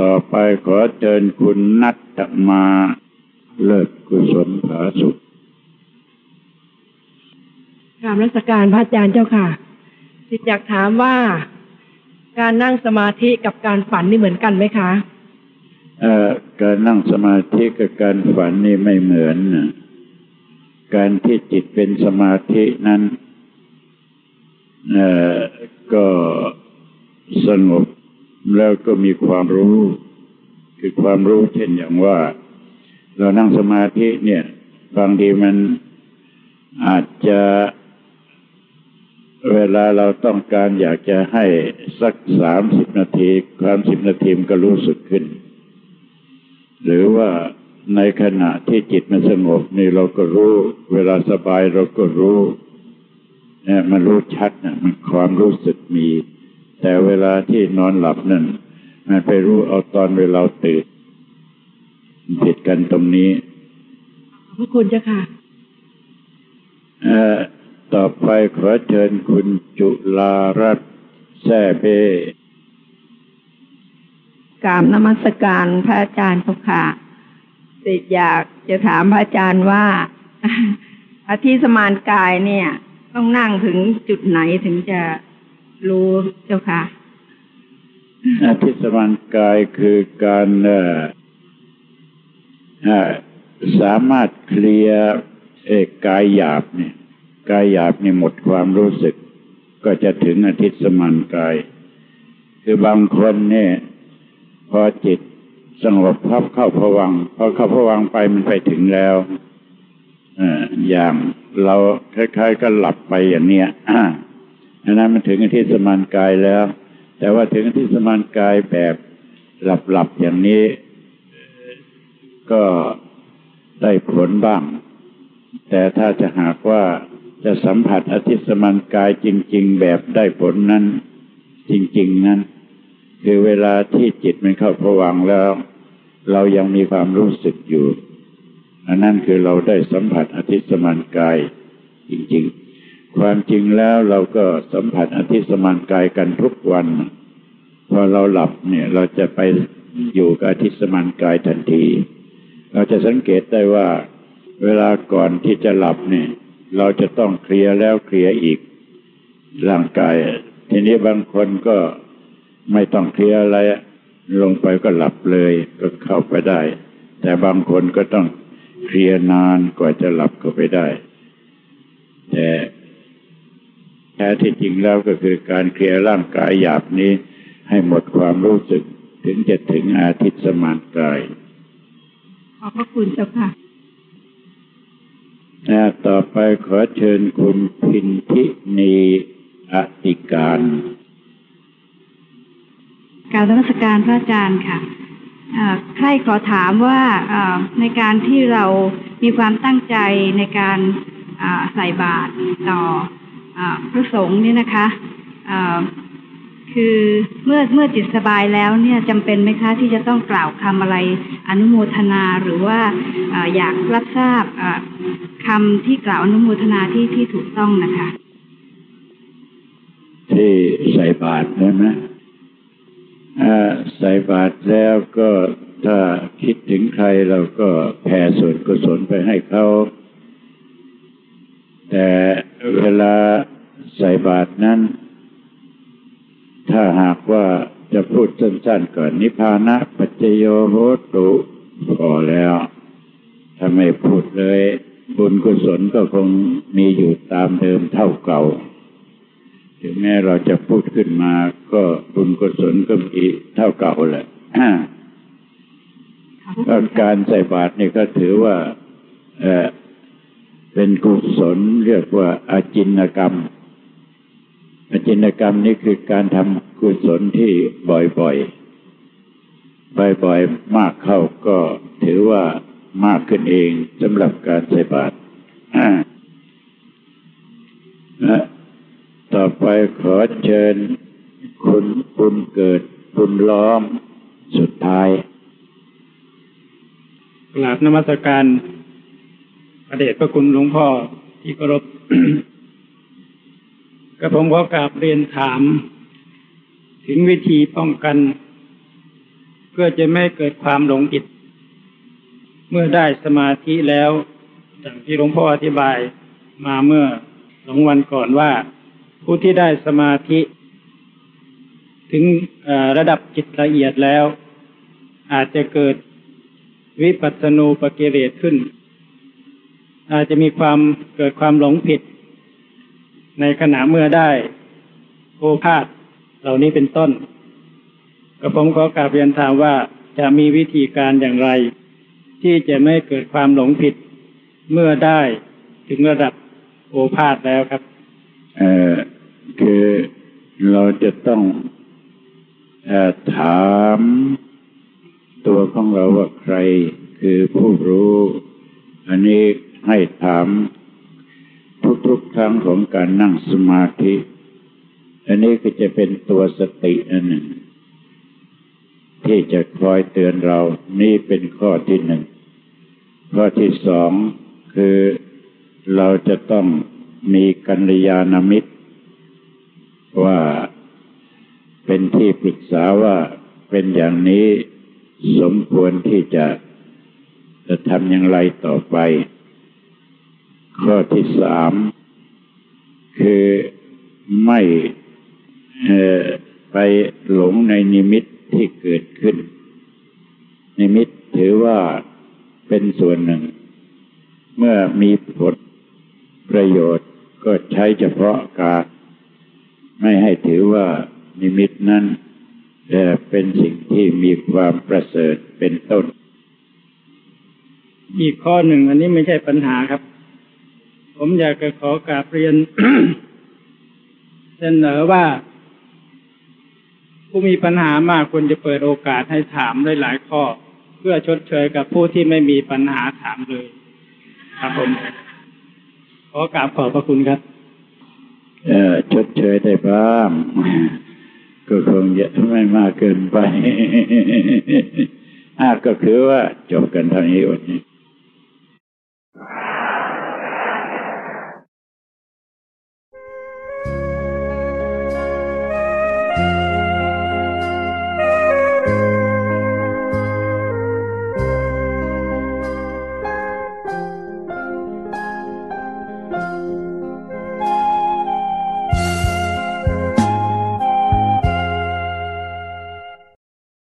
ต่อไปขอเชิญคุณนัทมาเลิศกุศลผาสุขกราบรัศการพระอาจารย์เจ้าค่ะสิทธิ์อยากถามว่าการนั่งสมาธิกับการฝันนี่เหมือนกันไหมคะการนั่งสมาธิกับการฝันนี่ไม่เหมือนการที่จิตเป็นสมาธินั้นก็สงบ แล้วก็มีความรู้ คือความรู้เช่นอย่างว่า เรานั่งสมาธิเนี่ยบางทีมันอาจจะเวลาเราต้องการอยากจะให้สักสามสิบนาทีความสิบนาทีมันก็รู้สึกขึ้น หรือว่าในขณะที่จิตมันสงบนี่เราก็รู้ เวลาสบายเราก็รู้เนี่ยมันรู้ชัดนะมันความรู้สึกมี แต่เวลาที่นอนหลับนั่นมันไปรู้เอาตอนเวลาตื่นผิดกันตรงนี้ขอบคุณเจ้าค่ะต่อไปขอเชิญคุณจุลารัตแซ่เบกรามนมัสการพระอาจารย์ค่ะสิอยากจะถามพระอาจารย์ว่าอธิสมานกายเนี่ย ต้องนั่งถึงจุดไหนถึงจะ รู้เจ้าค่ะอธิสมานกายคือการสามารถเคลียร์เอกกายหยาบเนี่ยกายหยาบนี่หมดความรู้สึก ก็จะถึงอธิสมานกาย คือบางคนเนี่ย พอจิตสงบพับเข้าผวังพอเข้าผวังไปมันไปถึงแล้วอย่างเราคล้ายๆก็หลับไปอย่างเนี้ย อันนั้นมันถึงที่สมานกายแล้ว แต่ว่าถึงที่สมานกายแบบหลับๆอย่างนี้ ก็ได้ผลบ้าง แต่ถ้าจะหากว่าจะสัมผัสอธิสมานกายจริง ๆ แบบได้ผลนั้น จริง ๆนั้น คือเวลาที่จิตมันเข้าผวังแล้ว เรายังมีความรู้สึกอยู่อันนั้นคือเราได้สัมผัสอธิสมานกายจริง ๆ ความจริงแล้วเราก็สัมผัสอธิสมานกายกันทุกวัน พอเราหลับเนี่ยเราจะไปอยู่กับอธิสมานกายทันที เราจะสังเกตได้ว่าเวลาก่อนที่จะหลับเนี่ยเราจะต้องเคลียร์แล้วเคลียร์อีกร่างกาย ทีนี้บางคนก็ไม่ต้องเคลียร์อะไรลงไปก็หลับเลยก็เข้าไปได้ แต่บางคนก็ต้องเคลียร์นานกว่าจะหลับเข้าไปได้ แต่ แท้ที่จริงแล้วก็คือการเคลียร์ร่างกายหยาบนี้ ให้หมดความรู้สึกถึงจะถึงอาทิตย์สมานกายขอบพระคุณเจ้าค่ะต่อไปขอเชิญคุณพินทินีอติการการธรรมสการพระอาจารย์ค่ะใครขอถามว่าในการที่เรามีความตั้งใจในการใส่บาตรต่อ อพระสงฆ์นี่นะคะคือเมื่อเมื่อจิตสบายแล้วเนี่ยจำเป็นไหมคะที่จะต้องกล่าวคำอะไรอนุโมทนาหรือว่าออยากรับทราบคำที่กล่าวอนุโมทนาที่ที่ถูกต้องนะคะ ที่ใส่บาตรใช่ไหมใส่บาตรแล้วก็ถ้าคิดถึงใครเราก็แผ่ส่วนกุศลไปให้เขา แต่ เวลาใส่บาตรนั้น ถ้าหากว่าจะพูดสั้นๆก่อนนิพพานะปัจจโยโหตุพอแล้วถ้าไม่พูดเลย บุญกุศลก็คงมีอยู่ตามเดิมเท่าเก่า ถึงแม้เราจะพูดขึ้นมา ก็บุญกุศลก็มีเท่าเก่าแหละก็การใส่บาตรนี่ก็ถือว่า เป็นกุศลเรียกว่าอาจินกรรม อาจินกรรมนี่คือการทำกุศลที่บ่อยๆ บ่อยๆ มากเข้าก็ถือว่ามากขึ้นเองสำหรับการใส่บาตรและต่อไปขอเชิญคุณบุญเกิดบุญล้อมสุดท้ายกราบนมัสการ พระเดชพระคุณหลวงพ่อที่เคารพกระผมขอกราบเรียนถาม ถึงวิธีป้องกัน เพื่อจะไม่เกิดความหลงผิด เมื่อได้สมาธิแล้วอย่างที่หลวงพ่ออธิบายมาเมื่อสองวันก่อนว่า ผู้ที่ได้สมาธิ ถึงระดับจิตละเอียดแล้ว อาจจะเกิดวิปัสสนูปกิเลสขึ้น อาจจะมีความเกิดความหลงผิด ในขณะเมื่อได้โอภาษเหล่านี้เป็นต้นกระผมขอกราบเรียนถามว่าจะมีวิธีการอย่างไร ที่จะไม่เกิดความหลงผิด เมื่อได้ถึงระดับโอภาษแล้วครับ เอ่อคือเราจะต้องอถามตัวของเราว่าใครคือผู้รู้ อันนี้ ให้ถามทุกๆครั้งของการนั่งสมาธิ อันนี้ก็จะเป็นตัวสติอันหนึ่ง ที่จะคอยเตือนเรา นี่เป็นข้อที่หนึ่ง ข้อที่สองคือเราจะต้องมีกัลยาณมิตร ว่าเป็นที่ปรึกษาว่าเป็นอย่างนี้สมควรที่จะจะทำอย่างไรต่อไป ข้อที่สามคือไม่ไปหลงในนิมิตที่เกิดขึ้น นิมิตถือว่าเป็นส่วนหนึ่ง เมื่อมีผลประโยชน์ก็ใช้เฉพาะการ ไม่ให้ถือว่านิมิตนั้นเอ่อเป็นสิ่งที่มีความประเสริฐเป็นต้น อีกข้อหนึ่งอันนี้ไม่ใช่ปัญหาครับ ผมอยากจะขอกราบเรียน เสนอว่า ผู้มีปัญหามากควรจะเปิดโอกาสให้ถามหลายข้อ เพื่อชดเชยกับผู้ที่ไม่มีปัญหาถามเลย ครับผม ขอกราบขอบพระคุณครับ เออชดเชยได้บ้างก็คงจะไม่มากเกินไปอ่าก็คือว่าจบกันเท่านี้วันนี้